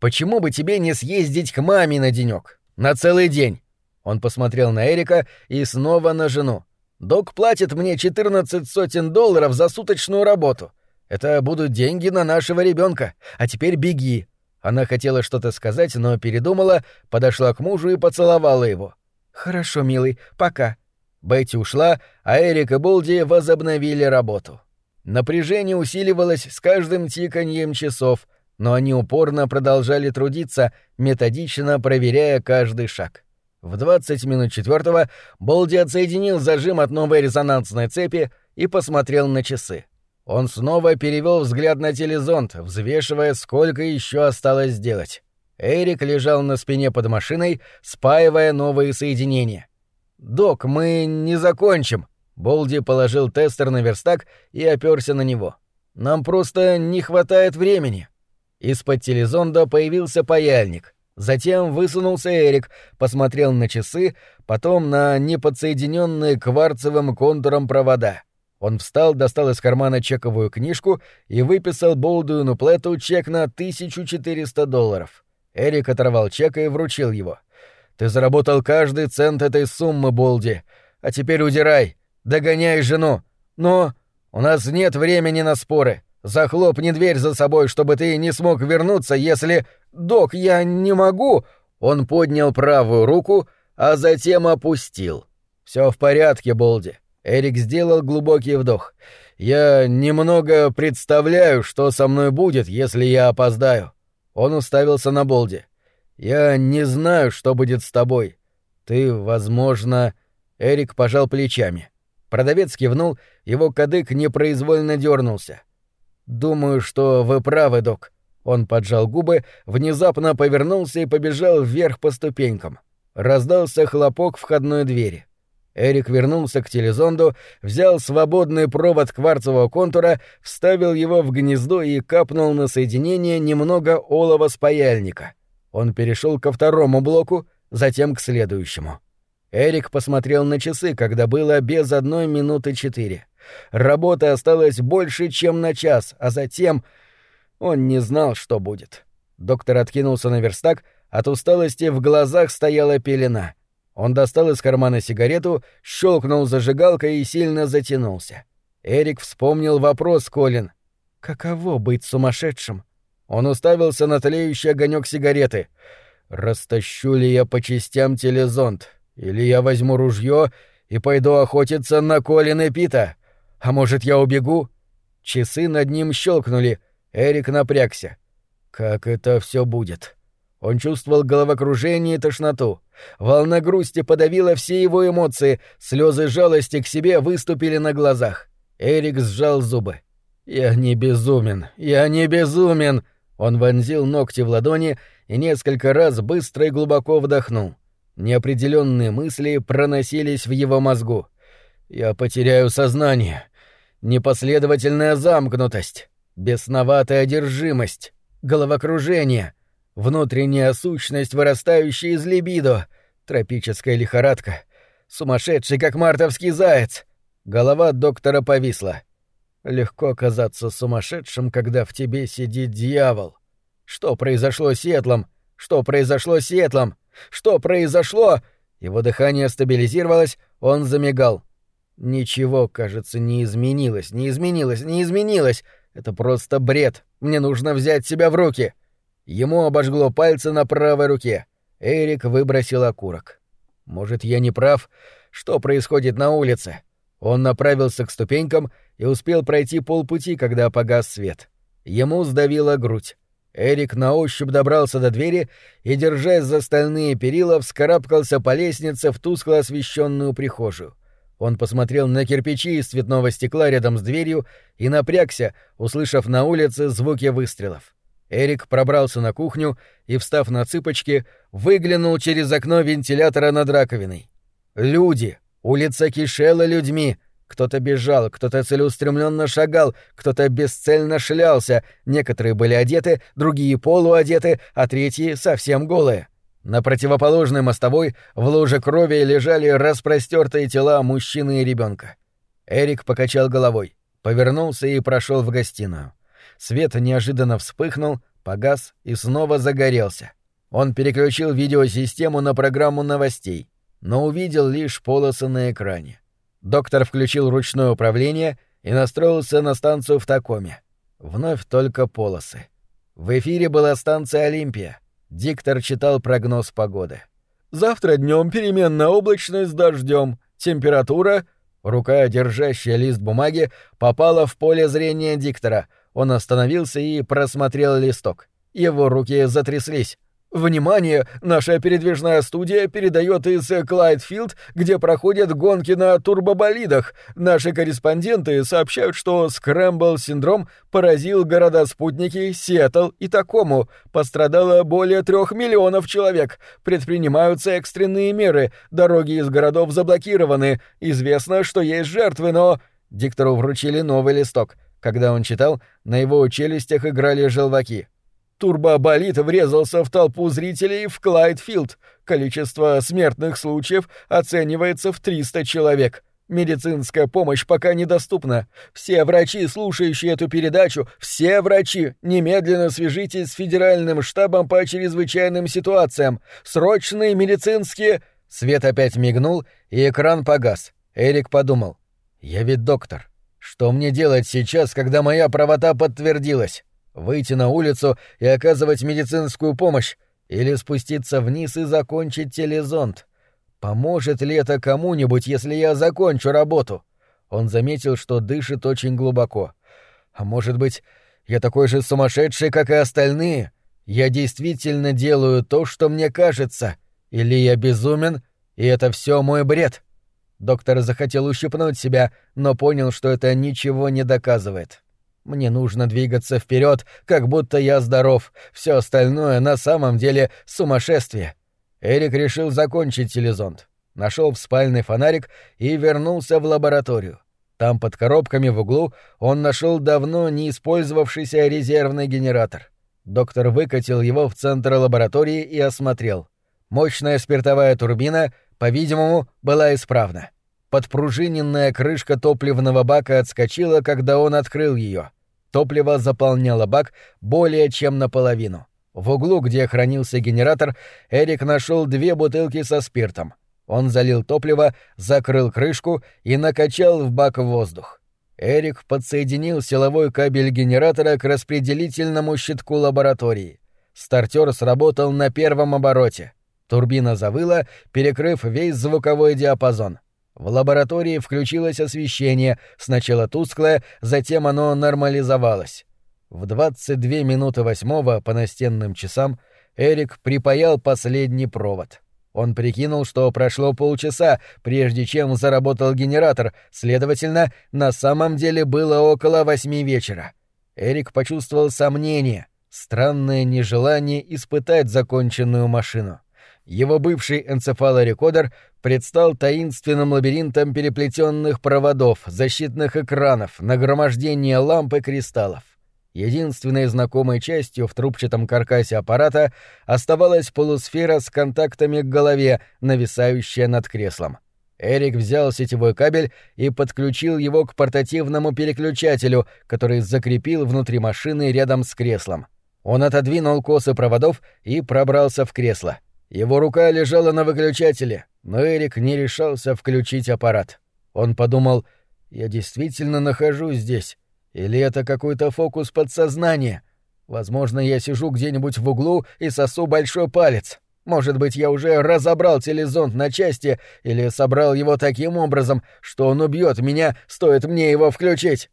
Почему бы тебе не съездить к маме на денек? На целый день. Он посмотрел на Эрика и снова на жену. Док платит мне 14 сотен долларов за суточную работу. Это будут деньги на нашего ребенка. А теперь беги. Она хотела что-то сказать, но передумала, подошла к мужу и поцеловала его. Хорошо, милый, пока. Бетти ушла, а Эрик и Болди возобновили работу. Напряжение усиливалось с каждым тиканьем часов — но они упорно продолжали трудиться, методично проверяя каждый шаг. В 20 минут четвертого Болди отсоединил зажим от новой резонансной цепи и посмотрел на часы. Он снова перевел взгляд на телезонт, взвешивая, сколько еще осталось сделать. Эрик лежал на спине под машиной, спаивая новые соединения. «Док, мы не закончим!» Болди положил тестер на верстак и оперся на него. Нам просто не хватает времени». Из-под телезонда появился паяльник. Затем высунулся Эрик, посмотрел на часы, потом на неподсоединенные кварцевым контуром провода. Он встал, достал из кармана чековую книжку и выписал Болдуину Плету чек на 1400 долларов. Эрик оторвал чек и вручил его. «Ты заработал каждый цент этой суммы, Болди. А теперь удирай, догоняй жену. Но у нас нет времени на споры. Захлопни дверь за собой, чтобы ты не смог вернуться, если... Док, я не могу!» Он поднял правую руку, а затем опустил. «Все в порядке, Болди. Эрик сделал глубокий вдох. «Я немного представляю, что со мной будет, если я опоздаю». Он уставился на Болди. «Я не знаю, что будет с тобой. Ты, возможно...» Эрик пожал плечами. Продавец кивнул, его кадык непроизвольно дернулся. «Думаю, что вы правы, док». Он поджал губы, внезапно повернулся и побежал вверх по ступенькам. Раздался хлопок входной двери. Эрик вернулся к телезонду, взял свободный провод кварцевого контура, вставил его в гнездо и капнул на соединение немного олова с паяльника. Он перешел ко второму блоку, затем к следующему. Эрик посмотрел на часы, когда было без одной минуты четыре. Работы осталось больше, чем на час, а затем... Он не знал, что будет. Доктор откинулся на верстак, от усталости в глазах стояла пелена — он достал из кармана сигарету, щелкнул зажигалкой и сильно затянулся. Эрик вспомнил вопрос Колин. «Каково быть сумасшедшим?» Он уставился на тлеющий огонек сигареты. «Растащу ли я по частям телезонт? Или я возьму ружье и пойду охотиться на Колин и Пита? А может, я убегу?» Часы над ним щелкнули. Эрик напрягся. «Как это все будет?» Он чувствовал головокружение и тошноту. Волна грусти подавила все его эмоции, слезы жалости к себе выступили на глазах. Эрик сжал зубы. «Я не безумен! Я не безумен!» Он вонзил ногти в ладони и несколько раз быстро и глубоко вдохнул. Неопределенные мысли проносились в его мозгу. «Я потеряю сознание. Непоследовательная замкнутость. Бесноватая одержимость. Головокружение. Внутренняя сущность, вырастающая из либидо. Тропическая лихорадка. Сумасшедший, как мартовский заяц. Голова доктора повисла. Легко казаться сумасшедшим, когда в тебе сидит дьявол. Что произошло с Сетлом? Что произошло с Сетлом? Что произошло? Его дыхание стабилизировалось, он замигал. Ничего, кажется, не изменилось, не изменилось, не изменилось. Это просто бред. Мне нужно взять себя в руки. Ему обожгло пальцы на правой руке. Эрик выбросил окурок. Может, я не прав? Что происходит на улице? Он направился к ступенькам и успел пройти полпути, когда погас свет. Ему сдавила грудь. Эрик на ощупь добрался до двери и, держась за стальные перила, вскарабкался по лестнице в тускло освещенную прихожую. Он посмотрел на кирпичи из цветного стекла рядом с дверью и напрягся, услышав на улице звуки выстрелов. Эрик пробрался на кухню и, встав на цыпочки, выглянул через окно вентилятора над раковиной. Люди! Улица кишела людьми. Кто-то бежал, кто-то целеустремленно шагал, кто-то бесцельно шлялся. Некоторые были одеты, другие полуодеты, а третьи совсем голые. На противоположной мостовой в луже крови лежали распростертые тела мужчины и ребенка. Эрик покачал головой, повернулся и прошел в гостиную. Свет неожиданно вспыхнул, погас и снова загорелся. Он переключил видеосистему на программу новостей, но увидел лишь полосы на экране. Доктор включил ручное управление и настроился на станцию в Такоме. Вновь только полосы. В эфире была станция «Олимпия». Диктор читал прогноз погоды. «Завтра днем переменная облачность с дождем. Температура...» Рука, держащая лист бумаги, попала в поле зрения диктора — он остановился и просмотрел листок. Его руки затряслись. «Внимание! Наша передвижная студия передает из Клайдфилд, где проходят гонки на турбоболидах. Наши корреспонденты сообщают, что скрэмбл-синдром поразил города-спутники Сиэтл и Такому. Пострадало более трех миллионов человек. Предпринимаются экстренные меры. Дороги из городов заблокированы. Известно, что есть жертвы, но...» Диктору вручили новый листок — Когда он читал, на его челюстях играли желваки. Турбоболит врезался в толпу зрителей в Клайдфилд. Количество смертных случаев оценивается в 300 человек. Медицинская помощь пока недоступна. Все врачи, слушающие эту передачу, все врачи, немедленно свяжитесь с федеральным штабом по чрезвычайным ситуациям. Срочные медицинские... Свет опять мигнул, и экран погас. Эрик подумал. «Я ведь доктор. Что мне делать сейчас, когда моя правота подтвердилась? Выйти на улицу и оказывать медицинскую помощь? Или спуститься вниз и закончить телезонд?» Поможет ли это кому-нибудь, если я закончу работу? Он заметил, что дышит очень глубоко. А может быть, я такой же сумасшедший, как и остальные? Я действительно делаю то, что мне кажется? Или я безумен, и это все мой бред? Доктор захотел ущипнуть себя, но понял, что это ничего не доказывает. Мне нужно двигаться вперед, как будто я здоров. Все остальное на самом деле сумасшествие. Эрик решил закончить телезонд. Нашел в спальный фонарик и вернулся в лабораторию. Там под коробками в углу он нашел давно не использовавшийся резервный генератор. Доктор выкатил его в центр лаборатории и осмотрел. Мощная спиртовая турбина, по-видимому, была исправна. Подпружиненная крышка топливного бака отскочила, когда он открыл ее. Топливо заполняло бак более чем наполовину. В углу, где хранился генератор, Эрик нашел две бутылки со спиртом. Он залил топливо, закрыл крышку и накачал в бак воздух. Эрик подсоединил силовой кабель генератора к распределительному щитку лаборатории. Стартер сработал на первом обороте. Турбина завыла, перекрыв весь звуковой диапазон. В лаборатории включилось освещение, сначала тусклое, затем оно нормализовалось. В 22 минуты восьмого по настенным часам Эрик припаял последний провод. Он прикинул, что прошло полчаса, прежде чем заработал генератор, следовательно, на самом деле было около восьми вечера. Эрик почувствовал сомнение, странное нежелание испытать законченную машину. Его бывший энцефалорекодер предстал таинственным лабиринтом переплетенных проводов, защитных экранов, нагромождения ламп и кристаллов. Единственной знакомой частью в трубчатом каркасе аппарата оставалась полусфера с контактами к голове, нависающая над креслом. Эрик взял сетевой кабель и подключил его к портативному переключателю, который закрепил внутри машины рядом с креслом. Он отодвинул косы проводов и пробрался в кресло. Его рука лежала на выключателе, но Эрик не решался включить аппарат. Он подумал, «Я действительно нахожусь здесь. Или это какой-то фокус подсознания? Возможно, я сижу где-нибудь в углу и сосу большой палец. Может быть, я уже разобрал телезонт на части или собрал его таким образом, что он убьет меня, стоит мне его включить.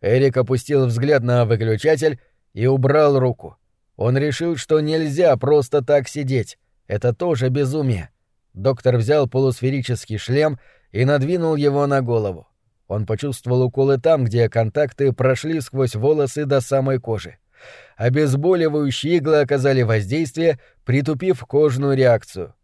Эрик опустил взгляд на выключатель и убрал руку. Он решил, что нельзя просто так сидеть. Это тоже безумие. Доктор взял полусферический шлем и надвинул его на голову. Он почувствовал уколы там, где контакты прошли сквозь волосы до самой кожи. Обезболивающие иглы оказали воздействие, притупив кожную реакцию.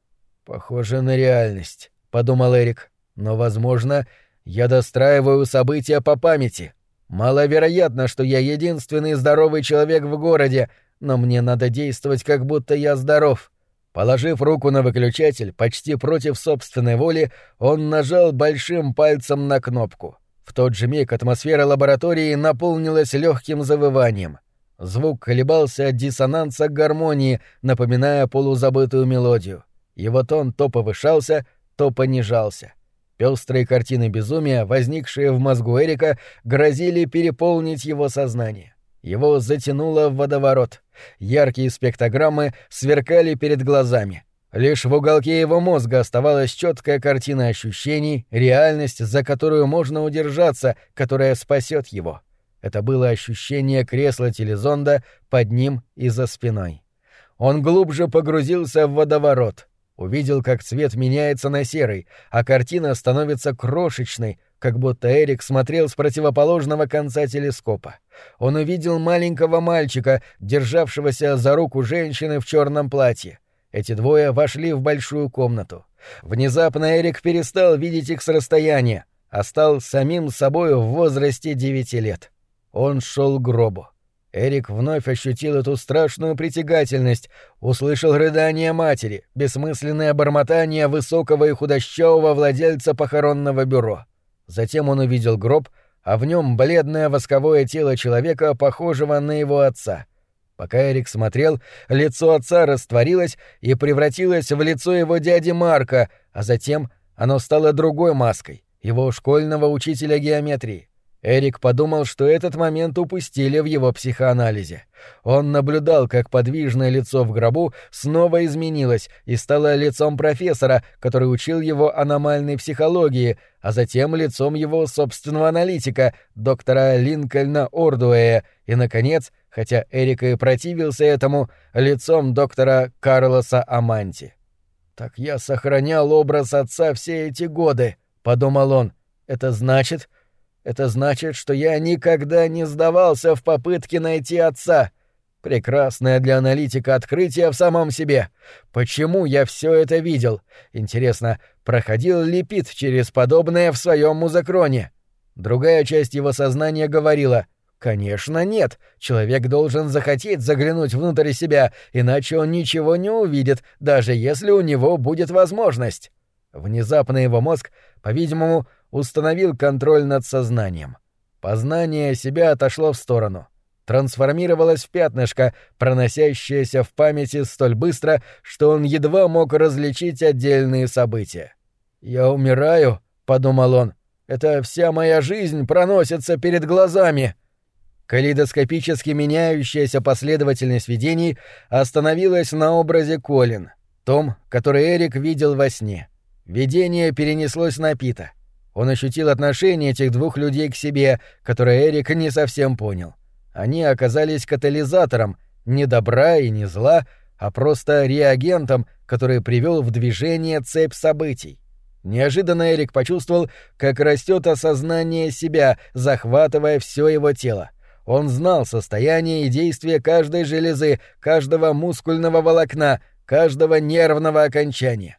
«Похоже на реальность», — подумал Эрик. «Но, возможно, я достраиваю события по памяти. Маловероятно, что я единственный здоровый человек в городе, но мне надо действовать, как будто я здоров». Положив руку на выключатель, почти против собственной воли, он нажал большим пальцем на кнопку. В тот же миг атмосфера лаборатории наполнилась легким завыванием. Звук колебался от диссонанса к гармонии, напоминая полузабытую мелодию. Его тон то повышался, то понижался. Пестрые картины безумия, возникшие в мозгу Эрика, грозили переполнить его сознание. Его затянуло в водоворот. Яркие спектрограммы сверкали перед глазами. Лишь в уголке его мозга оставалась четкая картина ощущений, реальность, за которую можно удержаться, которая спасет его. Это было ощущение кресла телезонда под ним и за спиной. Он глубже погрузился в водоворот. Увидел, как цвет меняется на серый, а картина становится крошечной, как будто Эрик смотрел с противоположного конца телескопа. Он увидел маленького мальчика, державшегося за руку женщины в черном платье. Эти двое вошли в большую комнату. Внезапно Эрик перестал видеть их с расстояния, а стал самим собой в возрасте девяти лет. Он шел к гробу. Эрик вновь ощутил эту страшную притягательность, услышал рыдание матери, бессмысленное бормотание высокого и худощавого владельца похоронного бюро. Затем он увидел гроб, а в нем бледное восковое тело человека, похожего на его отца. Пока Эрик смотрел, лицо отца растворилось и превратилось в лицо его дяди Марка, а затем оно стало другой маской, его школьного учителя геометрии. Эрик подумал, что этот момент упустили в его психоанализе. Он наблюдал, как подвижное лицо в гробу снова изменилось и стало лицом профессора, который учил его аномальной психологии, а затем лицом его собственного аналитика, доктора Линкольна Ордуэя, и, наконец, хотя Эрик и противился этому, лицом доктора Карлоса Аманти. «Так я сохранял образ отца все эти годы», — подумал он. «Это значит, это значит, что я никогда не сдавался в попытке найти отца. Прекрасное для аналитика открытие в самом себе. Почему я все это видел? Интересно, проходил ли Пит через подобное в своем музыкроне? Другая часть его сознания говорила — Конечно, нет. Человек должен захотеть заглянуть внутрь себя, иначе он ничего не увидит, даже если у него будет возможность. Внезапно его мозг, по-видимому, установил контроль над сознанием. Познание себя отошло в сторону. Трансформировалось в пятнышко, проносящееся в памяти столь быстро, что он едва мог различить отдельные события. «Я умираю», — подумал он. «Это вся моя жизнь проносится перед глазами». Калейдоскопически меняющаяся последовательность видений остановилась на образе Колин, том, который Эрик видел во сне. Видение перенеслось на Пита. Он ощутил отношение этих двух людей к себе, которое Эрик не совсем понял. Они оказались катализатором не добра и не зла, а просто реагентом, который привел в движение цепь событий. Неожиданно Эрик почувствовал, как растет осознание себя, захватывая все его тело. Он знал состояние и действие каждой железы, каждого мускульного волокна, каждого нервного окончания.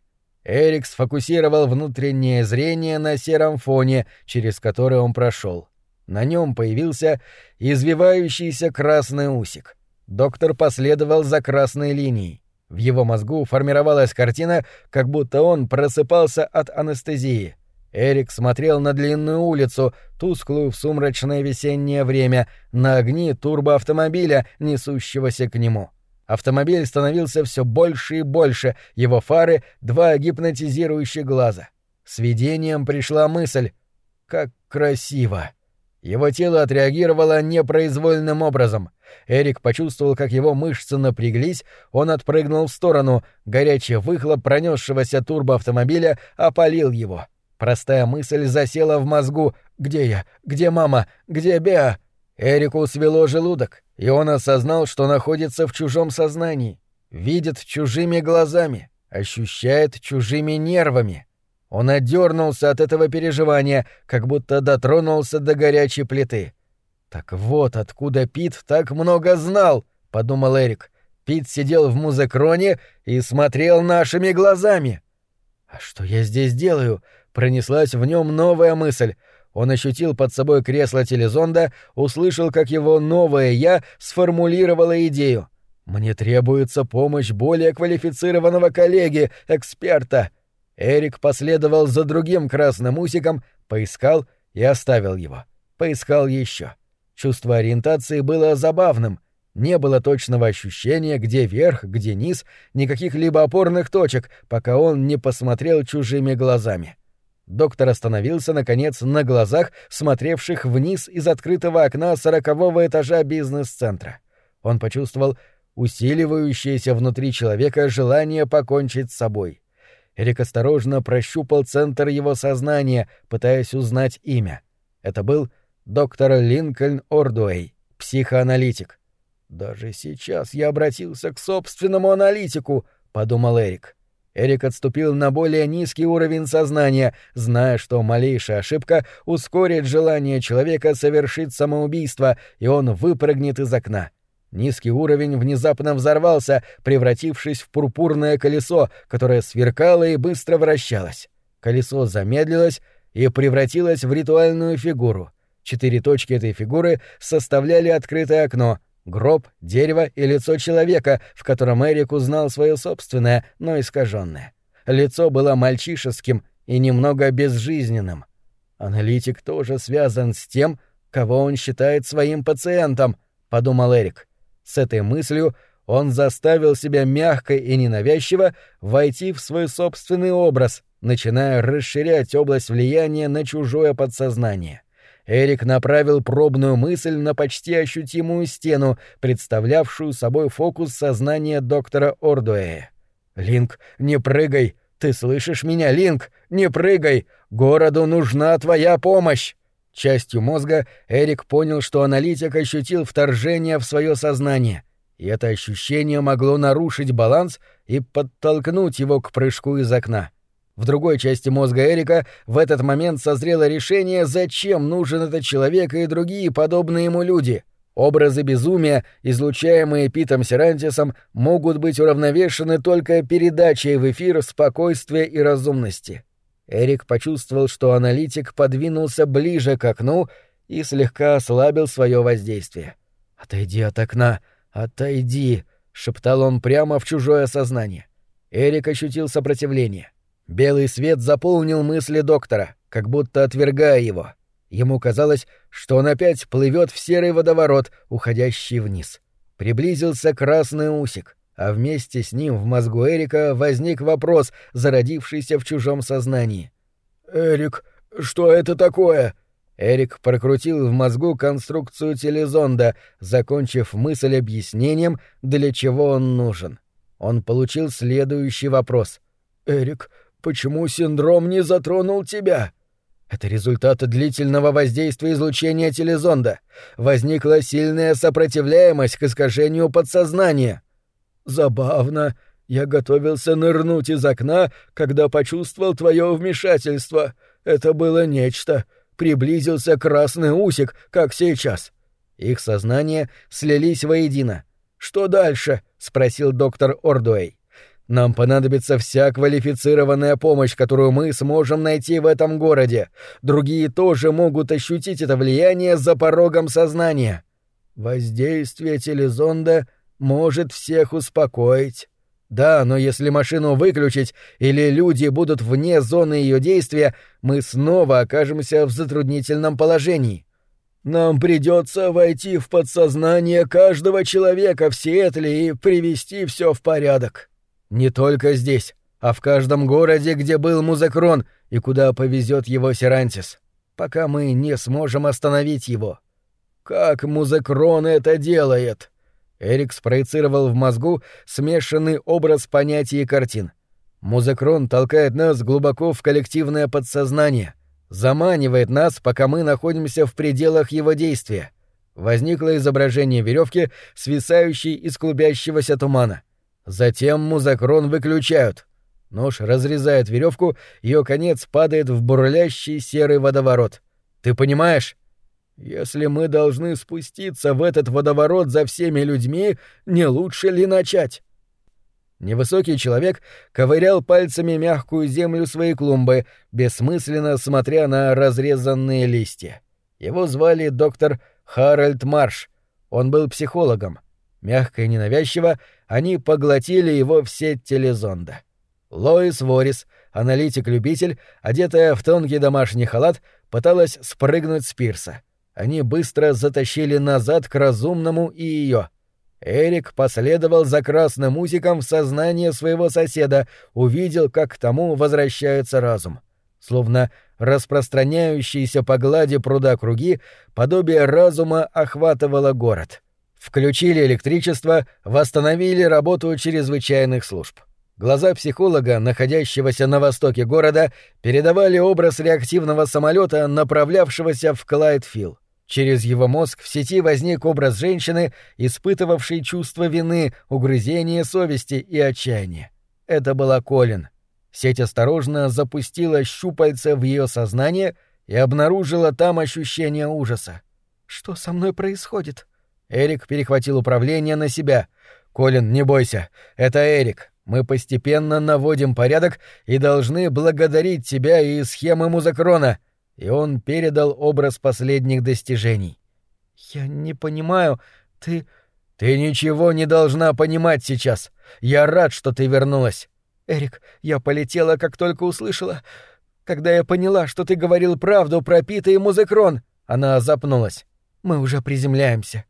Эрик сфокусировал внутреннее зрение на сером фоне, через который он прошел. На нем появился извивающийся красный усик. Доктор последовал за красной линией. В его мозгу формировалась картина, как будто он просыпался от анестезии. Эрик смотрел на длинную улицу, тусклую в сумрачное весеннее время, на огни турбоавтомобиля, несущегося к нему. Автомобиль становился все больше и больше, его фары — два гипнотизирующих глаза. С видением пришла мысль «Как красиво!». Его тело отреагировало непроизвольным образом. Эрик почувствовал, как его мышцы напряглись, он отпрыгнул в сторону, горячий выхлоп пронесшегося турбоавтомобиля опалил его. Простая мысль засела в мозгу «Где я? Где мама? Где Беа?» Эрику свело желудок, и он осознал, что находится в чужом сознании, видит чужими глазами, ощущает чужими нервами. Он отдернулся от этого переживания, как будто дотронулся до горячей плиты. «Так вот откуда Пит так много знал», — подумал Эрик. Пит сидел в музыкроне и смотрел нашими глазами. «А что я здесь делаю?» — пронеслась в нем новая мысль — он ощутил под собой кресло телезонда, услышал, как его новое «я» сформулировало идею. «Мне требуется помощь более квалифицированного коллеги, эксперта». Эрик последовал за другим красным усиком, поискал и оставил его. Поискал еще. Чувство ориентации было забавным. Не было точного ощущения, где верх, где низ, никаких либо опорных точек, пока он не посмотрел чужими глазами. Доктор остановился, наконец, на глазах, смотревших вниз из открытого окна сорокового этажа бизнес-центра. Он почувствовал усиливающееся внутри человека желание покончить с собой. Эрик осторожно прощупал центр его сознания, пытаясь узнать имя. Это был доктор Линкольн Ордуэй, психоаналитик. «Даже сейчас я обратился к собственному аналитику», — подумал Эрик. Эрик отступил на более низкий уровень сознания, зная, что малейшая ошибка ускорит желание человека совершить самоубийство, и он выпрыгнет из окна. Низкий уровень внезапно взорвался, превратившись в пурпурное колесо, которое сверкало и быстро вращалось. Колесо замедлилось и превратилось в ритуальную фигуру. Четыре точки этой фигуры составляли открытое окно, гроб, дерево и лицо человека, в котором Эрик узнал свое собственное, но искаженное. Лицо было мальчишеским и немного безжизненным. Аналитик тоже связан с тем, кого он считает своим пациентом, подумал Эрик. С этой мыслью он заставил себя мягко и ненавязчиво войти в свой собственный образ, начиная расширять область влияния на чужое подсознание. Эрик направил пробную мысль на почти ощутимую стену, представлявшую собой фокус сознания доктора Ордуэя. «Линк, не прыгай! Ты слышишь меня, Линк? Не прыгай! Городу нужна твоя помощь!» Частью мозга Эрик понял, что аналитик ощутил вторжение в свое сознание, и это ощущение могло нарушить баланс и подтолкнуть его к прыжку из окна. В другой части мозга Эрика в этот момент созрело решение, зачем нужен этот человек и другие подобные ему люди. Образы безумия, излучаемые Питом Сирантисом, могут быть уравновешены только передачей в эфир спокойствия и разумности. Эрик почувствовал, что аналитик подвинулся ближе к окну и слегка ослабил свое воздействие. «Отойди от окна!» «Отойди!» — шептал он прямо в чужое сознание. Эрик ощутил сопротивление. Белый свет заполнил мысли доктора, как будто отвергая его. Ему казалось, что он опять плывет в серый водоворот, уходящий вниз. Приблизился красный усик, а вместе с ним в мозгу Эрика возник вопрос, зародившийся в чужом сознании. «Эрик, что это такое?» Эрик прокрутил в мозгу конструкцию телезонда, закончив мысль объяснением, для чего он нужен. Он получил следующий вопрос. «Эрик, почему синдром не затронул тебя?» Это результат длительного воздействия излучения телезонда. Возникла сильная сопротивляемость к искажению подсознания. Забавно. Я готовился нырнуть из окна, когда почувствовал твое вмешательство. Это было нечто приблизился красный усик, как сейчас. Их сознания слились воедино. «Что дальше?» — спросил доктор Ордуэй. «Нам понадобится вся квалифицированная помощь, которую мы сможем найти в этом городе. Другие тоже могут ощутить это влияние за порогом сознания. Воздействие телезонда может всех успокоить». Да, но если машину выключить или люди будут вне зоны ее действия, мы снова окажемся в затруднительном положении. Нам придется войти в подсознание каждого человека в Сиэтле и привести все в порядок. Не только здесь, а в каждом городе, где был Музакрон и куда повезет его Сирантис, пока мы не сможем остановить его. Как Музакрон это делает? — Эрик спроецировал в мозгу смешанный образ понятий и картин. Музыкрон толкает нас глубоко в коллективное подсознание, заманивает нас, пока мы находимся в пределах его действия. Возникло изображение веревки, свисающей из клубящегося тумана. Затем музыкрон выключают. Нож разрезает веревку, ее конец падает в бурлящий серый водоворот. Ты понимаешь? Если мы должны спуститься в этот водоворот за всеми людьми, не лучше ли начать? Невысокий человек ковырял пальцами мягкую землю своей клумбы, бессмысленно смотря на разрезанные листья. Его звали доктор Харальд Марш. Он был психологом. Мягко и ненавязчиво они поглотили его в сеть телезонда. Лоис Ворис, аналитик-любитель, одетая в тонкий домашний халат, пыталась спрыгнуть с пирса — они быстро затащили назад к разумному и ее. Эрик последовал за красным усиком в сознание своего соседа, увидел, как к тому возвращается разум. Словно распространяющиеся по глади пруда круги, подобие разума охватывало город. Включили электричество, восстановили работу чрезвычайных служб. Глаза психолога, находящегося на востоке города, передавали образ реактивного самолета, направлявшегося в Клайдфилл. Через его мозг в сети возник образ женщины, испытывавшей чувство вины, угрызение совести и отчаяния. Это была Колин. Сеть осторожно запустила щупальца в ее сознание и обнаружила там ощущение ужаса. «Что со мной происходит?» Эрик перехватил управление на себя. «Колин, не бойся. Это Эрик. Мы постепенно наводим порядок и должны благодарить тебя и схемы музакрона. и он передал образ последних достижений. «Я не понимаю, ты...» «Ты ничего не должна понимать сейчас. Я рад, что ты вернулась». «Эрик, я полетела, как только услышала. Когда я поняла, что ты говорил правду про Пита и Музыкрон...» Она запнулась. «Мы уже приземляемся».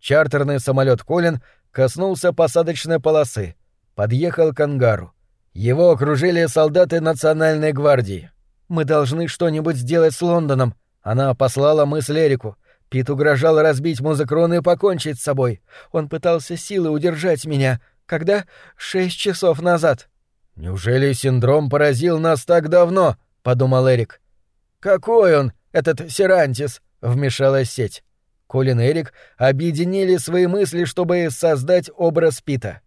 Чартерный самолет Колин коснулся посадочной полосы, подъехал к ангару. Его окружили солдаты Национальной гвардии. «Мы должны что-нибудь сделать с Лондоном», — она послала мысль Эрику. Пит угрожал разбить музыкрон и покончить с собой. Он пытался силой удержать меня. Когда? Шесть часов назад. «Неужели синдром поразил нас так давно?» — подумал Эрик. «Какой он, этот Сирантис?» — вмешалась сеть. Колин и Эрик объединили свои мысли, чтобы создать образ Пита.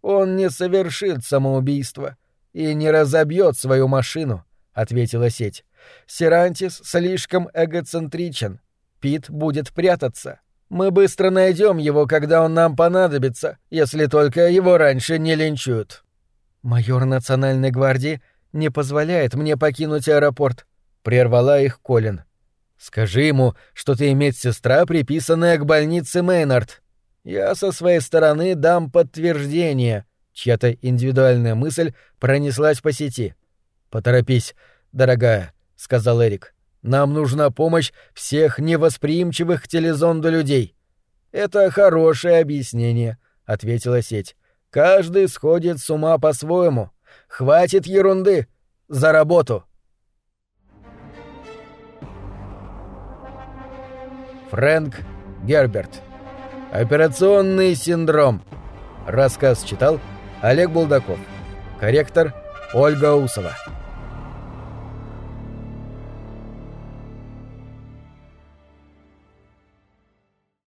«Он не совершит самоубийство и не разобьет свою машину», — ответила сеть. «Сирантис слишком эгоцентричен. Пит будет прятаться. Мы быстро найдем его, когда он нам понадобится, если только его раньше не линчуют». «Майор Национальной гвардии не позволяет мне покинуть аэропорт», — прервала их Колин. Скажи ему, что ты медсестра, приписанная к больнице Мейнард. Я со своей стороны дам подтверждение. Чья-то индивидуальная мысль пронеслась по сети. Поторопись, дорогая, сказал Эрик. Нам нужна помощь всех невосприимчивых к телезонду людей. Это хорошее объяснение, ответила сеть. Каждый сходит с ума по-своему. Хватит ерунды. За работу. Фрэнк Герберт. Операционный синдром. Рассказ читал Олег Булдаков. Корректор Ольга Усова.